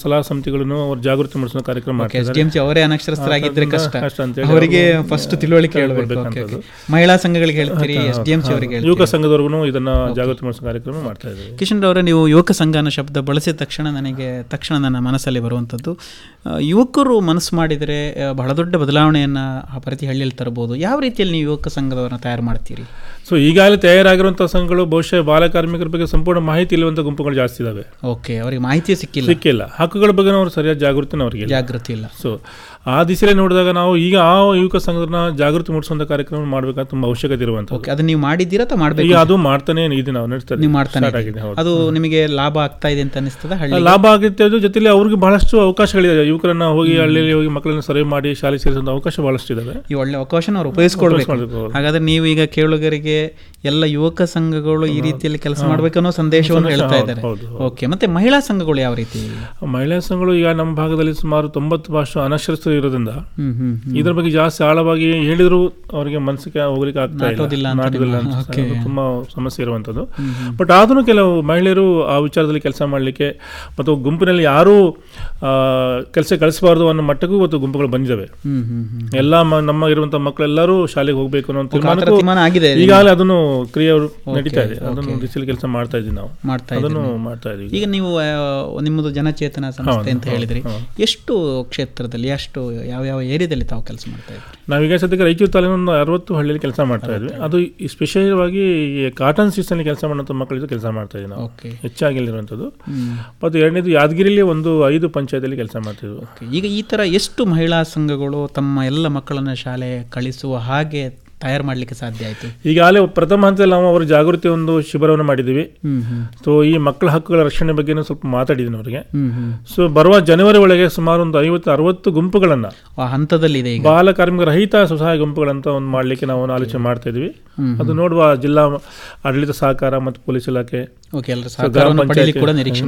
Speaker 6: ಸಲಹಾ ಸಮಿತಿಗಳನ್ನು ಅವ್ರು ಜಾಗೃತಿ ಮೂಡಿಸುವ ಕಾರ್ಯಕ್ರಮ
Speaker 3: ಎಸ್
Speaker 6: ಮಾಡ್ತಿದ್ದಾರೆ.
Speaker 3: ಡಿ ಎಂ ಸಿ ಅವರೇ ಅನಕ್ಷರಸ್ಥರಾಗಿದ್ರೆ
Speaker 6: ಆ,
Speaker 3: ಕಷ್ಟ.
Speaker 6: ಕಷ್ಟ
Speaker 3: ಅವರಿಗೆ ಫಸ್ಟ್ ತಿಳುವಳಿಕೆ ಹೇಳ್ಬೇಕು. ಮಹಿಳಾ ಸಂಘಗಳಿಗೆ ಹೇಳ್ತೀರಿ ಎಸ್ ಡಿ ಎಂ ಸಿ ಅವರಿಗೆ
Speaker 6: ಯುವಕ ಸಂಘದವರೆಗೂ ಇದನ್ನ ಜಾಗೃತಿ ಮೂಡಿಸುವ ಕಾರ್ಯಕ್ರಮ ಮಾಡ್ತಾ ಇದ್ದಾರೆ
Speaker 3: ಕಿಶನ್ ಅವರೇ ನೀವು ಯುವಕ ಸಂಘ ಅನ್ನೋ ಶಬ್ದ ಬಳಸಿದ ತಕ್ಷಣ ನನಗೆ ತಕ್ಷಣ ನನ್ನ ಮನಸ್ಸಲ್ಲಿ ಬರುವಂಥದ್ದು. ಯುವಕರು ಮನಸ್ಸು ಮಾಡಿದರೆ ಬಹಳ ದೊಡ್ಡ ಬದಲಾವಣೆಯನ್ನು ಪ್ರತಿ ಹಳ್ಳಿಯಲ್ಲಿ ತರಬಹುದು. ಯಾವ ರೀತಿಯಲ್ಲಿ ನೀವು ಯುವಕ ಸಂಘದವರನ್ನ ತಯಾರು ಮಾಡ್ತೀರಿ?
Speaker 6: ಸೊ ಈಗಾಗಲೇ ತಯಾರಾಗಿರುವಂತಹ ಸಂಘಗಳು ಬಹುಶಃ ಬಾಲ ಕಾರ್ಮಿಕರ ಬಗ್ಗೆ ಸಂಪೂರ್ಣ ಮಾಹಿತಿ ಇಲ್ಲುವಂಥ ಗುಂಪುಗಳು ಜಾಸ್ತಿ ಇದಾವೆ
Speaker 3: ಓಕೆ ಅವರಿಗೆ ಮಾಹಿತಿ ಸಿಕ್ಕಿಲ್ಲ.
Speaker 6: ಸಿಕ್ಕಿಲ್ಲ. ಹಕ್ಕುಗಳ ಬಗ್ಗೆ ಅವರು ಸರಿಯಾದ ಜಾಗೃತಿನ ಅವರಿಗೆ
Speaker 3: ಜಾಗೃತಿ ಇಲ್ಲ.
Speaker 6: ಸೊ ಆ ದಿಸೆಯಲ್ಲಿ ನೋಡಿದಾಗ ನಾವು ಈಗ ಆ ಯುವಕ ಸಂಘದನ್ನ ಜಾಗೃತಿ ಮೂಡಿಸುವಂತ ಕಾರ್ಯಕ್ರಮ ಮಾಡಬೇಕಾದ ತುಂಬಾ ಅವಶ್ಯಕತೆ ಇರುವಂತ
Speaker 3: ಓಕೆ ಅದನ್ನ ನೀವು ಮಾಡಿದ್ದೀರಾ ಅಥವಾ
Speaker 6: ಈಗ
Speaker 3: ಮಾಡಬೇಕು
Speaker 6: ಅದು ಮಾಡ್ತಾನೆ ಇದೆ ನಾವು ನಡೆಸ್ತಾ
Speaker 3: ನೀವು ಮಾಡ್ತಾನೆ. ಅದು ನಿಮಗೆ ಲಾಭ ಆಗ್ತಾ ಇದೆ ಅಂತ ಅನಿಸ್ತದ
Speaker 6: ಲಾಭ ಆಗುತ್ತೆ ಅದು ಜೊತೆಲಿ ಅವ್ರಿಗೆ ಬಹಳಷ್ಟು ಅವಕಾಶಗಳಿದೆ. ಯುವಕರನ್ನ ಹೋಗಿ ಹಳ್ಳಿಯಲ್ಲಿ ಹೋಗಿ ಮಕ್ಕಳನ್ನ ಸರ್ವೆ ಮಾಡಿ ಶಾಲೆ ಸೇರಿಸುವಂತ ಅವಕಾಶ ಬಹಳಷ್ಟು ಇದಾವೆ
Speaker 3: ಈ ಒಳ್ಳೆ ಅವಕಾಶನ ಅವ್ರು ಉಪಯೋಗಿಸ್ಕೊಳ್ಬೇಕು. ಹಾಗಾದ್ರೆ ನೀವು ಈಗ ಕೇಳುಗರಿಗೆ ಎಲ್ಲ ಯುವಕ ಸಂಘಗಳು ಈ ರೀತಿಯಲ್ಲಿ ಕೆಲಸ ಮಾಡ್ಬೇಕನ್ನೋ ಸಂದೇಶವನ್ನು
Speaker 6: ಸಂದೇಶ
Speaker 3: ಹೇಳ್ತಾ ಇದ್ದಾರೆ. ಓಕೆ ಮತ್ತೆ ಮಹಿಳಾ ಸಂಘಗಳು ಯಾವ ರೀತಿ?
Speaker 6: ಮಹಿಳಾ ಸಂಘಗಳು ಈಗ ನಮ್ಮ ಭಾಗದಲ್ಲಿ ಸುಮಾರು ತೊಂಬತ್ತು ಭಾಷೆ ಅನಕ್ಷರಸ್ಥರು ಇರೋದ್ರಿಂದ. ಇದ್ರ ಬಗ್ಗೆ ಜಾಸ್ತಿ ಆಳವಾಗಿ ಹೇಳಿದ್ರು ಅವರಿಗೆ ಮನಸ್ಸಿಗೆ ಹೋಗ್ಲಿಕ್ಕೆ ಆಗ್ತಾ ಇಲ್ಲ. ತುಂಬಾ ಸಮಸ್ಯೆ ಇರುವಂತದ್ದು ಬಟ್ ಆದ್ರೂ ಕೆಲವು ಮಹಿಳೆಯರು ಆ ವಿಚಾರದಲ್ಲಿ ಕೆಲಸ ಮಾಡಲಿಕ್ಕೆ ಮತ್ತು ಗುಂಪಿನಲ್ಲಿ ಯಾರು ಕೆಲಸ ಕಳಿಸಬಾರ್ದು ಅನ್ನೋ ಮಟ್ಟಕ್ಕೂ ಇವತ್ತು ಗುಂಪುಗಳು ಬಂದಿದ್ದಾವೆ. ಎಲ್ಲ ನಮ್ಮ ಇರುವಂತ ಮಕ್ಕಳೆಲ್ಲರೂ ಶಾಲೆಗೆ ಹೋಗ್ಬೇಕು ಅನ್ನೋ
Speaker 3: ತೀರ್ಮಾನ ಆಗಿದೆ
Speaker 6: ಈಗಾಗಲೇ ಅದನ್ನು ಕ್ರಿಯೆ ನಡೀತಾ ಇದೆ. ಅದನ್ನು ದಿಸೆಯಲ್ಲಿ ಕೆಲಸ ಮಾಡ್ತಾ ಇದ್ದೀವಿ ನಾವು.
Speaker 3: ಮಾಡ್ತಾ
Speaker 6: ಅದನ್ನು ಮಾಡ್ತಾ ಇದೀವಿ
Speaker 3: ಈಗ ನೀವು ನಿಮ್ಮದು ಜನಚೇತನ ಸಂಸ್ಥೆ ಅಂತ ಹೇಳಿದ್ರಿ. ಎಷ್ಟು ಕ್ಷೇತ್ರದಲ್ಲಿ ಎಷ್ಟು ಯಾವ ಯಾವ ಏರಿಯಾದಲ್ಲಿ ತಾವು ಕೆಲಸ ಮಾಡ್ತಾ ಇದ್ದೀವಿ
Speaker 6: ನಾವೀಗ ಸದ್ಯಕ್ಕೆ ರೈಚೂರು ತಾಲೂಕಿನ ಒಂದು ಅರವತ್ತು ಹಳ್ಳಿಯಲ್ಲಿ ಕೆಲಸ ಮಾಡ್ತಾ ಇದ್ವಿ. ಅದು ಸ್ಪೆಷಲ್ವಾಗಿ ಕಾಟನ್ ಸೀಸನಲ್ಲಿ ಕೆಲಸ ಮಾಡುವಂಥ ಮಕ್ಕಳಿದ್ದು ಕೆಲಸ ಮಾಡ್ತಾ ಇದ್ದೀವಿ ನಾವು.
Speaker 3: ಓಕೆ
Speaker 6: ಹೆಚ್ಚಾಗಿ ಇಲ್ಲಿರುವಂಥದ್ದು ಮತ್ತು ಎರಡನೇದು ಯಾದಗಿರಿಲಿ ಒಂದು ಐದು ಪಂಚಾಯತಲ್ಲಿ ಕೆಲಸ ಮಾಡ್ತಿದ್ವಿ.
Speaker 3: ಈಗ ಈ ಥರ ಎಷ್ಟು ಮಹಿಳಾ ಸಂಘಗಳು ತಮ್ಮ ಎಲ್ಲ ಮಕ್ಕಳನ್ನು ಶಾಲೆ ಕಳಿಸುವ ಹಾಗೆ ತಯಾರು ಮಾಡಲಿಕ್ಕೆ ಸಾಧ್ಯ ಆಯಿತು?
Speaker 6: ಈಗಾಗಲೇ ಪ್ರಥಮ ಹಂತದಲ್ಲಿ ನಾವು ಅವರ ಜಾಗೃತಿ ಒಂದು ಶಿಬಿರವನ್ನು ಮಾಡಿದ್ದೀವಿ. ಸೊ ಈ ಮಕ್ಕಳ ಹಕ್ಕುಗಳ ರಕ್ಷಣೆ ಬಗ್ಗೆನೂ ಸ್ವಲ್ಪ ಮಾತಾಡಿದ್ದೀನಿ ಅವರಿಗೆ. ಸೊ ಬರುವ ಜನವರಿ ಒಳಗೆ ಸುಮಾರು ಒಂದು ಐವತ್ತು ಅರವತ್ತು ಗುಂಪುಗಳನ್ನು
Speaker 3: ಆ ಹಂತದಲ್ಲಿದೆ ಈಗ.
Speaker 6: ಬಾಲ ಕಾರ್ಮಿಕ ರಹಿತ ಸ್ವಸಹಾಯ ಗುಂಪುಗಳಂತ ಒಂದು ಮಾಡಲಿಕ್ಕೆ ನಾವು ಒಂದು ಆಲೋಚನೆ ಮಾಡ್ತಾ ಇದ್ವಿ. ಅದು ನೋಡುವ ಜಿಲ್ಲಾ ಆಡಳಿತ ಸಹಕಾರ ಮತ್ತು ಪೊಲೀಸ್ ಇಲಾಖೆ
Speaker 3: ಓಕೆ ಎಲ್ಲರ ಕೂಡ ನಿರೀಕ್ಷೆ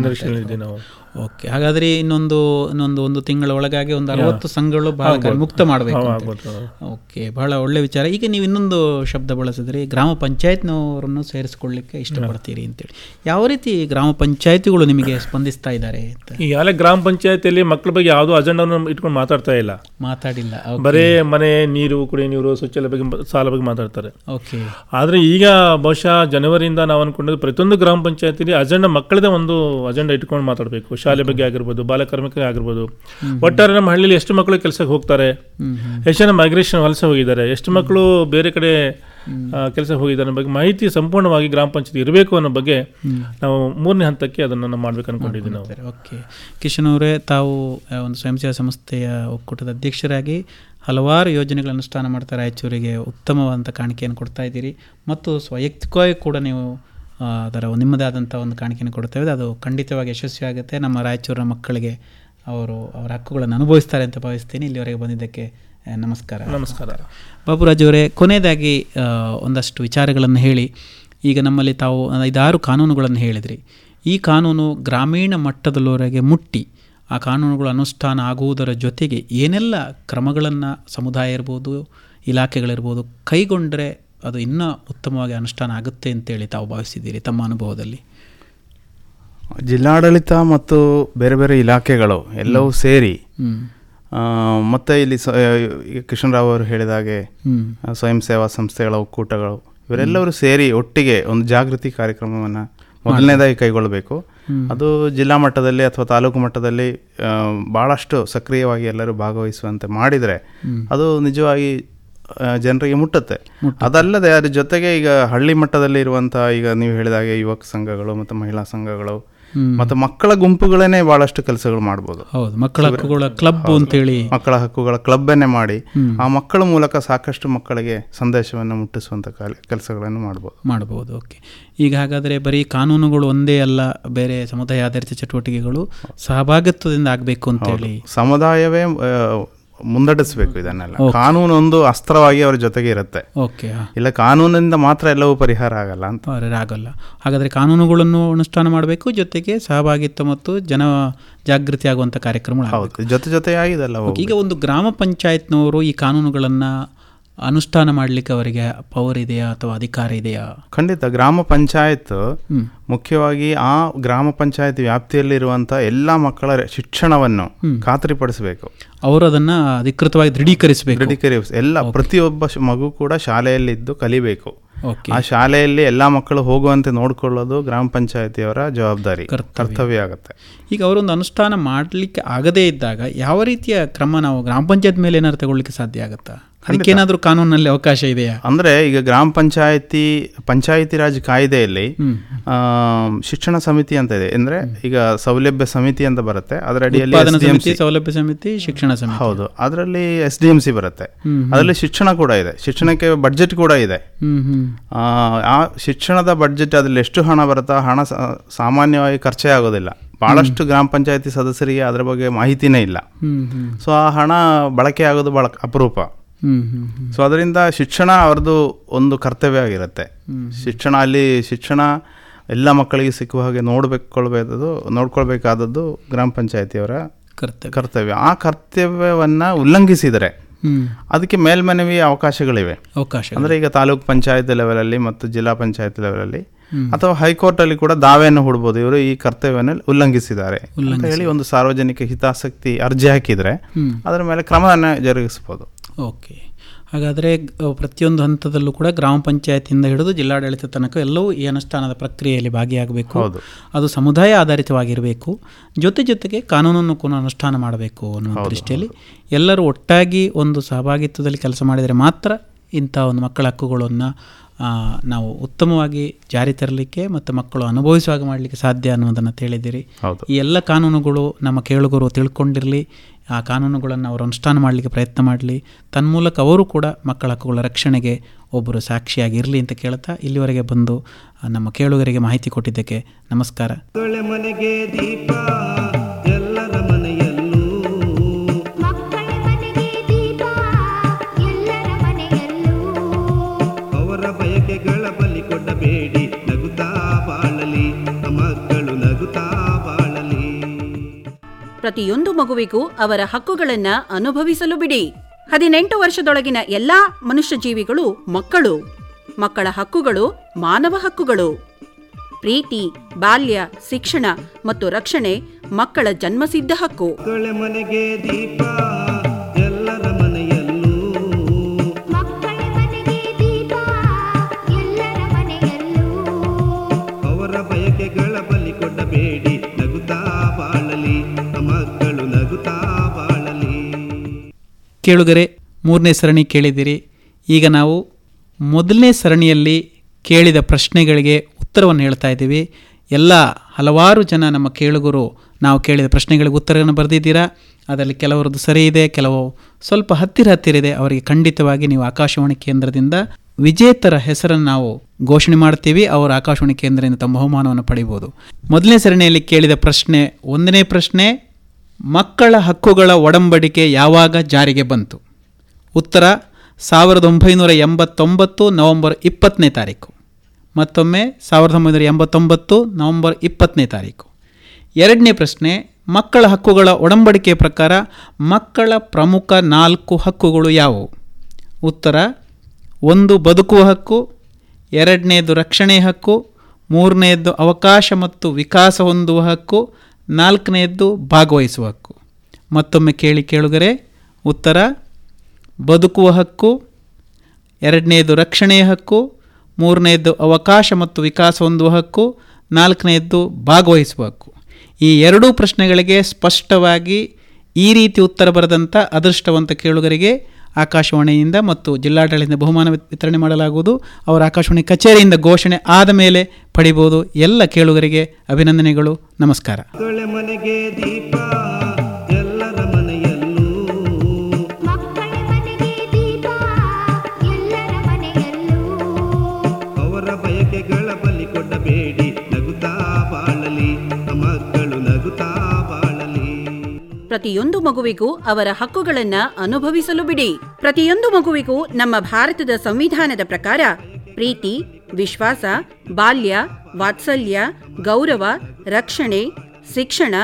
Speaker 6: ನಾವು.
Speaker 3: ಓಕೆ ಹಾಗಾದ್ರೆ ಇನ್ನೊಂದು ಇನ್ನೊಂದು ಒಂದು ತಿಂಗಳ ಒಳಗಾಗಿ ಒಂದು ಅರವತ್ತು ಸಂಘಗಳು ಬಹಳ ಮುಕ್ತ ಮಾಡಬೇಕು. ಓಕೆ ಬಹಳ ಒಳ್ಳೆ ವಿಚಾರ. ಈಗ ನೀವು ಇನ್ನೊಂದು ಶಬ್ದ ಬಳಸಿದ್ರಿ ಗ್ರಾಮ ಪಂಚಾಯತ್ನವರನ್ನು ಸೇರಿಸಿಕೊಳ್ಳಿಕ್ಕೆ ಇಷ್ಟಪಡ್ತೀರಿ ಅಂತೇಳಿ ಯಾವ ರೀತಿ ಗ್ರಾಮ ಪಂಚಾಯತಿಗಳು ನಿಮಗೆ ಸ್ಪಂದಿಸ್ತಾ ಇದ್ದಾರೆ ಅಂತ?
Speaker 6: ಈಗಾಗಲೇ ಗ್ರಾಮ ಪಂಚಾಯತಿಯಲ್ಲಿ ಮಕ್ಕಳ ಬಗ್ಗೆ ಯಾವುದೋ ಅಜೆಂಡಾವನ್ನು ಇಟ್ಕೊಂಡು ಮಾತಾಡ್ತಾ ಇಲ್ಲ.
Speaker 3: ಮಾತಾಡಿಲ್ಲ.
Speaker 6: ಬರೇ ಮನೆ ನೀರು ಕುಡಿಯ ನೀರು ಶೌಚಾಲಯ ಬಗ್ಗೆ ಸಾಲ ಬಗ್ಗೆ ಮಾತಾಡ್ತಾರೆ.
Speaker 3: ಓಕೆ
Speaker 6: ಆದರೆ ಈಗ ಬಹುಶಃ ಜನವರಿಯಿಂದ ನಾವು ಅನ್ಕೊಂಡಿದ್ದು ಪ್ರತಿಯೊಂದು ಗ್ರಾಮ ಪಂಚಾಯತಿಲಿ ಅಜೆಂಡಾ ಮಕ್ಕಳದೇ ಒಂದು ಅಜೆಂಡಾ ಇಟ್ಕೊಂಡು ಮಾತಾಡಬೇಕು. ಶಾಲೆ ಬಗ್ಗೆ ಆಗಿರ್ಬೋದು ಬಾಲಕಾರ್ಮಿಕ ಆಗಿರ್ಬೋದು. ಒಟ್ಟಾರೆ ನಮ್ಮ ಹಳ್ಳಿಯಲ್ಲಿ ಎಷ್ಟು ಮಕ್ಕಳು ಕೆಲಸಕ್ಕೆ ಹೋಗ್ತಾರೆ? ಎಷ್ಟು ಜನ ಮೈಗ್ರೇಷನ್ ವಲಸೆ ಹೋಗಿದ್ದಾರೆ? ಎಷ್ಟು ಮಕ್ಕಳು ಬೇರೆ ಕಡೆ ಕೆಲಸಕ್ಕೆ ಹೋಗಿದ್ದಾರೆ ಅನ್ನೋ ಬಗ್ಗೆ ಮಾಹಿತಿ ಸಂಪೂರ್ಣವಾಗಿ ಗ್ರಾಮ ಪಂಚಾಯತ್ ಇರಬೇಕು ಅನ್ನೋ ಬಗ್ಗೆ ನಾವು ಮೂರನೇ ಹಂತಕ್ಕೆ ಅದನ್ನು ನಾವು ಮಾಡ್ಬೇಕು ಅನ್ಕೊಂಡಿದ್ದೀವಿ ನಾವು.
Speaker 3: ಓಕೆ. ಕಿಶನ್ ಅವರೇ, ತಾವು ಒಂದು ಸ್ವಯಂ ಸೇವಾ ಸಂಸ್ಥೆಯ ಒಕ್ಕೂಟದ ಅಧ್ಯಕ್ಷರಾಗಿ ಹಲವಾರು ಯೋಜನೆಗಳ ಅನುಷ್ಠಾನ ಮಾಡ್ತಾ ರಾಯಚೂರಿಗೆ ಉತ್ತಮವಾದಂಥ ಕಾಣಿಕೆಯನ್ನು ಕೊಡ್ತಾ ಇದ್ದೀರಿ. ಮತ್ತು ವೈಯಕ್ತಿಕವಾಗಿ ಕೂಡ ನೀವು ಅದರ ನಿಮ್ಮದೇ ಆದಂಥ ಒಂದು ಕಾಣಿಕೆಯನ್ನು ಕೊಡ್ತೇವೆ ಅದು ಖಂಡಿತವಾಗಿ ಯಶಸ್ವಿ ಆಗುತ್ತೆ ನಮ್ಮ ರಾಯಚೂರಿನ ಮಕ್ಕಳಿಗೆ ಅವರು ಅವರ ಹಕ್ಕುಗಳನ್ನು ಅನುಭವಿಸ್ತಾರೆ ಅಂತ ಭಾವಿಸ್ತೀನಿ. ಇಲ್ಲಿವರೆಗೆ ಬಂದಿದ್ದಕ್ಕೆ ನಮಸ್ಕಾರ.
Speaker 6: ನಮಸ್ಕಾರ.
Speaker 3: ಬಾಬುರಾಜ್ ಅವರೇ ಕೊನೆಯದಾಗಿ ಒಂದಷ್ಟು ವಿಚಾರಗಳನ್ನು ಹೇಳಿ. ಈಗ ನಮ್ಮಲ್ಲಿ ತಾವು ಐದಾರು ಕಾನೂನುಗಳನ್ನು ಹೇಳಿದ್ರಿ. ಈ ಕಾನೂನು ಗ್ರಾಮೀಣ ಮಟ್ಟದಲ್ಲಿವರೆಗೆ ಮುಟ್ಟಿ ಆ ಕಾನೂನುಗಳು ಅನುಷ್ಠಾನ ಆಗುವುದರ ಜೊತೆಗೆ ಏನೆಲ್ಲ ಕ್ರಮಗಳನ್ನು ಸಮುದಾಯ ಇರ್ಬೋದು ಇಲಾಖೆಗಳಿರ್ಬೋದು ಕೈಗೊಂಡರೆ ಅದು ಇನ್ನೂ ಉತ್ತಮವಾಗಿ ಅನುಷ್ಠಾನ ಆಗುತ್ತೆ ಅಂತೇಳಿ ತಾವು ಭಾವಿಸಿದ್ದೀರಿ ತಮ್ಮ ಅನುಭವದಲ್ಲಿ?
Speaker 4: ಜಿಲ್ಲಾಡಳಿತ ಮತ್ತು ಬೇರೆ ಬೇರೆ ಇಲಾಖೆಗಳು ಎಲ್ಲವೂ ಸೇರಿ ಮತ್ತೆ ಇಲ್ಲಿ ಸ ಈಗ ಕಿಶನ್ ರಾವ್ ಅವರು ಹೇಳಿದ ಹಾಗೆ ಸ್ವಯಂ ಸೇವಾ ಸಂಸ್ಥೆಗಳ ಒಕ್ಕೂಟಗಳು ಇವರೆಲ್ಲರೂ ಸೇರಿ ಒಟ್ಟಿಗೆ ಒಂದು ಜಾಗೃತಿ ಕಾರ್ಯಕ್ರಮವನ್ನು ಮೊದಲನೇದಾಗಿ ಕೈಗೊಳ್ಳಬೇಕು. ಅದು ಜಿಲ್ಲಾ ಮಟ್ಟದಲ್ಲಿ ಅಥವಾ ತಾಲೂಕು ಮಟ್ಟದಲ್ಲಿ ಭಾಳಷ್ಟು ಸಕ್ರಿಯವಾಗಿ ಎಲ್ಲರೂ ಭಾಗವಹಿಸುವಂತೆ ಮಾಡಿದರೆ ಅದು ನಿಜವಾಗಿ ಜನರಿಗೆ ಮುಟ್ಟುತ್ತೆ. ಅದಲ್ಲದೆ ಅದ್ರ ಜೊತೆಗೆ ಈಗ ಹಳ್ಳಿ ಮಟ್ಟದಲ್ಲಿ ಇರುವಂಥ ಈಗ ನೀವು ಹೇಳಿದಾಗೆ ಯುವಕ ಸಂಘಗಳು ಮತ್ತು ಮಹಿಳಾ ಸಂಘಗಳು ಮತ್ತು ಮಕ್ಕಳ ಗುಂಪುಗಳನ್ನೇ ಬಹಳಷ್ಟು ಕೆಲಸಗಳು ಮಾಡ್ಬೋದು.
Speaker 3: ಹೌದು ಮಕ್ಕಳ ಹಕ್ಕುಗಳ ಕ್ಲಬ್ ಅಂತೇಳಿ.
Speaker 4: ಮಕ್ಕಳ ಹಕ್ಕುಗಳ ಕ್ಲಬ್ಬನ್ನೇ ಮಾಡಿ ಆ ಮಕ್ಕಳ ಮೂಲಕ ಸಾಕಷ್ಟು ಮಕ್ಕಳಿಗೆ ಸಂದೇಶವನ್ನು ಮುಟ್ಟಿಸುವಂತ ಕೆಲಸಗಳನ್ನು ಮಾಡ್ಬೋದು.
Speaker 3: ಮಾಡಬಹುದು ಓಕೆ. ಈಗ ಹಾಗಾದರೆ ಬರೀ ಕಾನೂನುಗಳು ಒಂದೇ ಅಲ್ಲ ಬೇರೆ ಸಮುದಾಯ ಆಧಾರಿತ ಚಟುವಟಿಕೆಗಳು ಸಹಭಾಗಿತ್ವದಿಂದ ಆಗಬೇಕು ಅಂತೇಳಿ.
Speaker 4: ಸಮುದಾಯವೇ ಆ, ಮುನ್ನಡೆಸಬೇಕು ಇದನ್ನೆಲ್ಲ ಕಾನೂನು ಒಂದು ಅಸ್ತ್ರವಾಗಿ ಅವರ ಜೊತೆಗೆ ಇರುತ್ತೆ.
Speaker 3: ಓಕೆ
Speaker 4: ಇಲ್ಲ ಕಾನೂನಿಂದ ಮಾತ್ರ ಎಲ್ಲವೂ ಪರಿಹಾರ ಆಗಲ್ಲ ಅಂತ.
Speaker 3: ಆಗಲ್ಲ ಹಾಗಾದರೆ ಕಾನೂನುಗಳನ್ನು ಅನುಷ್ಠಾನ ಮಾಡಬೇಕು ಜೊತೆಗೆ ಸಹಭಾಗಿತ್ವ ಮತ್ತು ಜನ ಜಾಗೃತಿ ಆಗುವಂಥ ಕಾರ್ಯಕ್ರಮಗಳು.
Speaker 4: ಹೌದು ಜೊತೆ ಜೊತೆಯಾಗಿ ಇದೆಲ್ಲ
Speaker 3: ಓಕೆ, ಈಗ ಒಂದು ಗ್ರಾಮ ಪಂಚಾಯತ್ನವರು ಈ ಕಾನೂನುಗಳನ್ನು ಅನುಷ್ಠಾನ ಮಾಡಲಿಕ್ಕೆ ಅವರಿಗೆ ಪವರ್ ಇದೆಯಾ ಅಥವಾ ಅಧಿಕಾರ ಇದೆಯಾ?
Speaker 4: ಖಂಡಿತ ಗ್ರಾಮ ಪಂಚಾಯತ್ ಮುಖ್ಯವಾಗಿ ಆ ಗ್ರಾಮ ಪಂಚಾಯತ್ ವ್ಯಾಪ್ತಿಯಲ್ಲಿರುವಂಥ ಎಲ್ಲ ಮಕ್ಕಳ ಶಿಕ್ಷಣವನ್ನು ಖಾತ್ರಿಪಡಿಸಬೇಕು.
Speaker 3: ಅವರು ಅದನ್ನು ಅಧಿಕೃತವಾಗಿ ದೃಢೀಕರಿಸಬೇಕು.
Speaker 4: ದೃಢೀಕರಿಸ ಎಲ್ಲ ಪ್ರತಿಯೊಬ್ಬ ಮಗು ಕೂಡ ಶಾಲೆಯಲ್ಲಿದ್ದು ಕಲಿಬೇಕು. ಆ ಶಾಲೆಯಲ್ಲಿ ಎಲ್ಲ ಮಕ್ಕಳು ಹೋಗುವಂತೆ ನೋಡಿಕೊಳ್ಳೋದು ಗ್ರಾಮ ಪಂಚಾಯತಿಯವರ ಜವಾಬ್ದಾರಿ
Speaker 3: ಕರ್ತವ್ಯ.
Speaker 4: ಕರ್ತವ್ಯ ಆಗುತ್ತೆ.
Speaker 3: ಈಗ ಅವರೊಂದು ಅನುಷ್ಠಾನ ಮಾಡಲಿಕ್ಕೆ ಆಗದೇ ಇದ್ದಾಗ ಯಾವ ರೀತಿಯ ಕ್ರಮ ನಾವು ಗ್ರಾಮ ಪಂಚಾಯತ್ ಮೇಲೆ ಏನಾದ್ರು ತಗೊಳ್ಳಿಕ್ಕೆ ಸಾಧ್ಯ ಆಗುತ್ತಾ? ಅದಕ್ಕೇನಾದ್ರೂ ಕಾನೂನಲ್ಲಿ ಅವಕಾಶ ಇದೆಯಾ?
Speaker 4: ಅಂದ್ರೆ ಈಗ ಗ್ರಾಮ ಪಂಚಾಯತಿ ಪಂಚಾಯತಿ ರಾಜ್ ಕಾಯ್ದೆಯಲ್ಲಿ ಆ, ಶಿಕ್ಷಣ ಸಮಿತಿ ಅಂತ ಇದೆ. ಅಂದ್ರೆ ಈಗ ಸೌಲಭ್ಯ ಸಮಿತಿ ಅಂತ ಬರುತ್ತೆ. ಅದರ ಅಡಿಯಲ್ಲಿ
Speaker 3: ಸೌಲಭ್ಯ ಸಮಿತಿ ಶಿಕ್ಷಣ ಸಮಿತಿ.
Speaker 4: ಹೌದು. ಅದರಲ್ಲಿ ಎಸ್ ಡಿ ಎಂ ಸಿ ಬರುತ್ತೆ. ಅದರಲ್ಲಿ ಶಿಕ್ಷಣ ಕೂಡ ಇದೆ. ಶಿಕ್ಷಣಕ್ಕೆ ಬಡ್ಜೆಟ್ ಕೂಡ ಇದೆ. ಆ, ಶಿಕ್ಷಣದ ಬಡ್ಜೆಟ್ ಅದ್ರಲ್ಲಿ ಎಷ್ಟು ಹಣ ಬರುತ್ತಾ ಹಣ ಸಾಮಾನ್ಯವಾಗಿ ಖರ್ಚೇ ಆಗೋದಿಲ್ಲ. ಬಹಳಷ್ಟು ಗ್ರಾಮ ಪಂಚಾಯತಿ ಸದಸ್ಯರಿಗೆ ಅದರ ಬಗ್ಗೆ ಮಾಹಿತಿನೇ ಇಲ್ಲ. ಸೊ ಆ ಹಣ ಬಳಕೆ ಆಗೋದು ಬಹಳ ಅಪರೂಪ. ಸೊ ಅದರಿಂದ ಶಿಕ್ಷಣ ಅವ್ರದ್ದು ಒಂದು ಕರ್ತವ್ಯ ಆಗಿರುತ್ತೆ. ಶಿಕ್ಷಣ ಅಲ್ಲಿ ಶಿಕ್ಷಣ ಎಲ್ಲ ಮಕ್ಕಳಿಗೆ ಸಿಕ್ಕುವ ಹಾಗೆ ನೋಡ್ಬೇಕೊಳ್ಬೇಕು ನೋಡ್ಕೊಳ್ಬೇಕಾದದ್ದು ಗ್ರಾಮ ಪಂಚಾಯತಿಯವರ
Speaker 3: ಕರ್ತವ್ಯ.
Speaker 4: ಕರ್ತವ್ಯ. ಆ ಕರ್ತವ್ಯವನ್ನ ಉಲ್ಲಂಘಿಸಿದರೆ ಅದಕ್ಕೆ ಮೇಲ್ಮನವಿ ಅವಕಾಶಗಳಿವೆ.
Speaker 3: ಅವಕಾಶ
Speaker 4: ಅಂದ್ರೆ ಈಗ ತಾಲೂಕ್ ಪಂಚಾಯತ್ ಲೆವೆಲಲ್ಲಿ ಮತ್ತು ಜಿಲ್ಲಾ ಪಂಚಾಯತ್ ಲೆವೆಲಲ್ಲಿ ಅಥವಾ ಹೈಕೋರ್ಟ್ ಅಲ್ಲಿ ಕೂಡ ದಾವೆಯನ್ನು ಹೂಡಬಹುದು ಇವರು ಈ ಕರ್ತವ್ಯವನ್ನು ಉಲ್ಲಂಘಿಸಿದ್ದಾರೆ. ಅಂತ ಹೇಳಿ ಒಂದು ಸಾರ್ವಜನಿಕ ಹಿತಾಸಕ್ತಿ ಅರ್ಜಿ ಹಾಕಿದ್ರೆ ಅದರ ಮೇಲೆ ಕ್ರಮವನ್ನು ಜರುಗಿಸಬಹುದು
Speaker 3: ಓಕೆ ಹಾಗಾದರೆ ಪ್ರತಿಯೊಂದು ಹಂತದಲ್ಲೂ ಕೂಡ ಗ್ರಾಮ ಪಂಚಾಯತಿಯಿಂದ ಹಿಡಿದು ಜಿಲ್ಲಾಡಳಿತ ತನಕ ಎಲ್ಲವೂ ಈ ಅನುಷ್ಠಾನದ ಪ್ರಕ್ರಿಯೆಯಲ್ಲಿ ಭಾಗಿಯಾಗಬೇಕು. ಅದು ಸಮುದಾಯ ಆಧಾರಿತವಾಗಿರಬೇಕು. ಜೊತೆ ಜೊತೆಗೆ ಕಾನೂನನ್ನು ಕೂಡ ಅನುಷ್ಠಾನ ಮಾಡಬೇಕು ಅನ್ನೋ ದೃಷ್ಟಿಯಲ್ಲಿ ಎಲ್ಲರೂ ಒಟ್ಟಾಗಿ ಒಂದು ಸಹಭಾಗಿತ್ವದಲ್ಲಿ ಕೆಲಸ ಮಾಡಿದರೆ ಮಾತ್ರ ಇಂಥ ಒಂದು ಮಕ್ಕಳ ಹಕ್ಕುಗಳನ್ನು ನಾವು ಉತ್ತಮವಾಗಿ ಜಾರಿ ತರಲಿಕ್ಕೆ ಮತ್ತು ಮಕ್ಕಳು ಅನುಭವಿಸುವಾಗ ಮಾಡಲಿಕ್ಕೆ ಸಾಧ್ಯ ಅನ್ನೋದನ್ನು ತಿಳಿದಿರಿ. ಈ ಎಲ್ಲ ಕಾನೂನುಗಳು ನಮ್ಮ ಕೇಳುಗರು ತಿಳ್ಕೊಂಡಿರಲಿ. ಆ ಕಾನೂನುಗಳನ್ನು ಅವರು ಅನುಷ್ಠಾನ ಮಾಡಲಿಕ್ಕೆ ಪ್ರಯತ್ನ ಮಾಡಲಿ. ತನ್ಮೂಲಕ ಅವರು ಕೂಡ ಮಕ್ಕಳ ಹಕ್ಕುಗಳ ರಕ್ಷಣೆಗೆ ಒಬ್ಬರು ಸಾಕ್ಷಿಯಾಗಿರಲಿ ಅಂತ ಕೇಳ್ತಾ ಇಲ್ಲಿವರೆಗೆ ಬಂದು ನಮ್ಮ ಕೇಳುಗರಿಗೆ ಮಾಹಿತಿ ಕೊಟ್ಟಿದ್ದಕ್ಕೆ ನಮಸ್ಕಾರ.
Speaker 2: ಪ್ರತಿಯೊಂದು ಮಗುವಿಗೂ ಅವರ ಹಕ್ಕುಗಳನ್ನ ಅನುಭವಿಸಲು ಬಿಡಿ. ಹದಿನೆಂಟು ವರ್ಷದೊಳಗಿನ ಎಲ್ಲಾ ಮನುಷ್ಯ ಜೀವಿಗಳು ಮಕ್ಕಳು. ಮಕ್ಕಳ ಹಕ್ಕುಗಳು ಮಾನವ ಹಕ್ಕುಗಳು. ಪ್ರೀತಿ, ಬಾಲ್ಯ, ಶಿಕ್ಷಣ ಮತ್ತು ರಕ್ಷಣೆ ಮಕ್ಕಳ ಜನ್ಮಸಿದ್ಧ ಹಕ್ಕು.
Speaker 3: ಕೇಳುಗರೆ, ಮೂರನೇ ಸರಣಿ ಕೇಳಿದಿರಿ ಈಗ ನಾವು ಮೊದಲನೇ ಸರಣಿಯಲ್ಲಿ ಕೇಳಿದ ಪ್ರಶ್ನೆಗಳಿಗೆ ಉತ್ತರವನ್ನು ಹೇಳ್ತಾ ಇದ್ದೀವಿ. ಎಲ್ಲ ಹಲವಾರು ಜನ ನಮ್ಮ ಕೇಳುಗರು ನಾವು ಕೇಳಿದ ಪ್ರಶ್ನೆಗಳಿಗೆ ಉತ್ತರವನ್ನು ಬರೆದಿದ್ದೀರಾ? ಅದರಲ್ಲಿ ಕೆಲವರದ್ದು ಸರಿ ಇದೆ, ಕೆಲವು ಸ್ವಲ್ಪ ಹತ್ತಿರ ಹತ್ತಿರ ಇದೆ. ಅವರಿಗೆ ಖಂಡಿತವಾಗಿ ನೀವು ಆಕಾಶವಾಣಿ ಕೇಂದ್ರದಿಂದ ವಿಜೇತರ ಹೆಸರನ್ನು ನಾವು ಘೋಷಣೆ ಮಾಡ್ತೀವಿ. ಅವರು ಆಕಾಶವಾಣಿ ಕೇಂದ್ರದಿಂದ ತಮ್ಮ ಬಹುಮಾನವನ್ನು ಪಡಿಬೋದು. ಮೊದಲನೇ ಸರಣಿಯಲ್ಲಿ ಕೇಳಿದ ಪ್ರಶ್ನೆ, ಒಂದನೇ ಪ್ರಶ್ನೆ ಮಕ್ಕಳ ಹಕ್ಕುಗಳ ಒಡಂಬಡಿಕೆ ಯಾವಾಗ ಜಾರಿಗೆ ಬಂತು? ಉತ್ತರ, ಸಾವಿರದ ಒಂಬೈನೂರ ಎಂಬತ್ತೊಂಬತ್ತು, ನವೆಂಬರ್ ಇಪ್ಪತ್ತನೇ ತಾರೀಕು. ಮತ್ತೊಮ್ಮೆ, ಸಾವಿರದ ಒಂಬೈನೂರ ಎಂಬತ್ತೊಂಬತ್ತು, ನವೆಂಬರ್ ಇಪ್ಪತ್ತನೇ ತಾರೀಕು. ಎರಡನೇ ಪ್ರಶ್ನೆ, ಮಕ್ಕಳ ಹಕ್ಕುಗಳ ಒಡಂಬಡಿಕೆ ಪ್ರಕಾರ ಮಕ್ಕಳ ಪ್ರಮುಖ ನಾಲ್ಕು ಹಕ್ಕುಗಳು ಯಾವುವು? ಉತ್ತರ, ಒಂದು ಬದುಕುವ ಹಕ್ಕು, ಎರಡನೇದು ರಕ್ಷಣೆ ಹಕ್ಕು ಮೂರನೆಯದ್ದು ಅವಕಾಶ ಮತ್ತು ವಿಕಾಸ ಹೊಂದುವ ಹಕ್ಕು ನಾಲ್ಕನೆಯದ್ದು ಭಾಗವಹಿಸುವ ಹಕ್ಕು ಮತ್ತೊಮ್ಮೆ ಕೇಳಿ ಕೇಳುಗರೆ, ಉತ್ತರ, ಬದುಕುವ ಹಕ್ಕು, ಎರಡನೆಯದು ರಕ್ಷಣೆಯ ಹಕ್ಕು ಮೂರನೆಯದ್ದು ಅವಕಾಶ ಮತ್ತು ವಿಕಾಸ ಹೊಂದುವ ಹಕ್ಕು, ನಾಲ್ಕನೆಯದ್ದು ಭಾಗವಹಿಸುವ ಹಕ್ಕು. ಈ ಎರಡೂ ಪ್ರಶ್ನೆಗಳಿಗೆ ಸ್ಪಷ್ಟವಾಗಿ ಈ ರೀತಿ ಉತ್ತರ ಬರೆದಂಥ ಅದೃಷ್ಟವಂತ ಕೇಳುಗರಿಗೆ ಆಕಾಶವಾಣಿಯಿಂದ ಮತ್ತು ಜಿಲ್ಲಾಡಳಿತದಿಂದ ಬಹುಮಾನ ವಿತರಣೆ ಮಾಡಲಾಗುವುದು. ಅವರ ಆಕಾಶವಾಣಿ ಕಚೇರಿಯಿಂದ ಘೋಷಣೆ ಆದ ಮೇಲೆ ಪಡಿಬೋದು ಎಲ್ಲ ಕೇಳುಗರಿಗೆ ಅಭಿನಂದನೆಗಳು. ನಮಸ್ಕಾರ.
Speaker 1: ಮಕ್ಕಳ ಮನೆಗೆ ದೀಪ ಎಲ್ಲರ ಮನೆಯಲ್ಲೂ.
Speaker 5: ಮಕ್ಕಳ ಮನೆಗೆ ದೀಪ ಎಲ್ಲರ ಮನೆಯಲ್ಲೂ.
Speaker 1: ಅವರ ಬಯಕೆಗಳ ಬಲಿ ಕೊಡಬೇಡಿ. ನಗುತ್ತಾ ಬಾಳಲಿ. ಮಕ್ಕಳು ನಗುತ್ತಾ
Speaker 2: ಪ್ರತಿಯೊಂದು ಮಗುವಿಗೂ ಅವರ ಹಕ್ಕುಗಳನ್ನ ಅನುಭವಿಸಲು ಬಿಡಿ. ಪ್ರತಿಯೊಂದು ಮಗುವಿಗೂ ನಮ್ಮ ಭಾರತದ ಸಂವಿಧಾನದ ಪ್ರಕಾರ ಪ್ರೀತಿ, ವಿಶ್ವಾಸ, ಬಾಲ್ಯ, ವಾತ್ಸಲ್ಯ, ಗೌರವ, ರಕ್ಷಣೆ, ಶಿಕ್ಷಣ,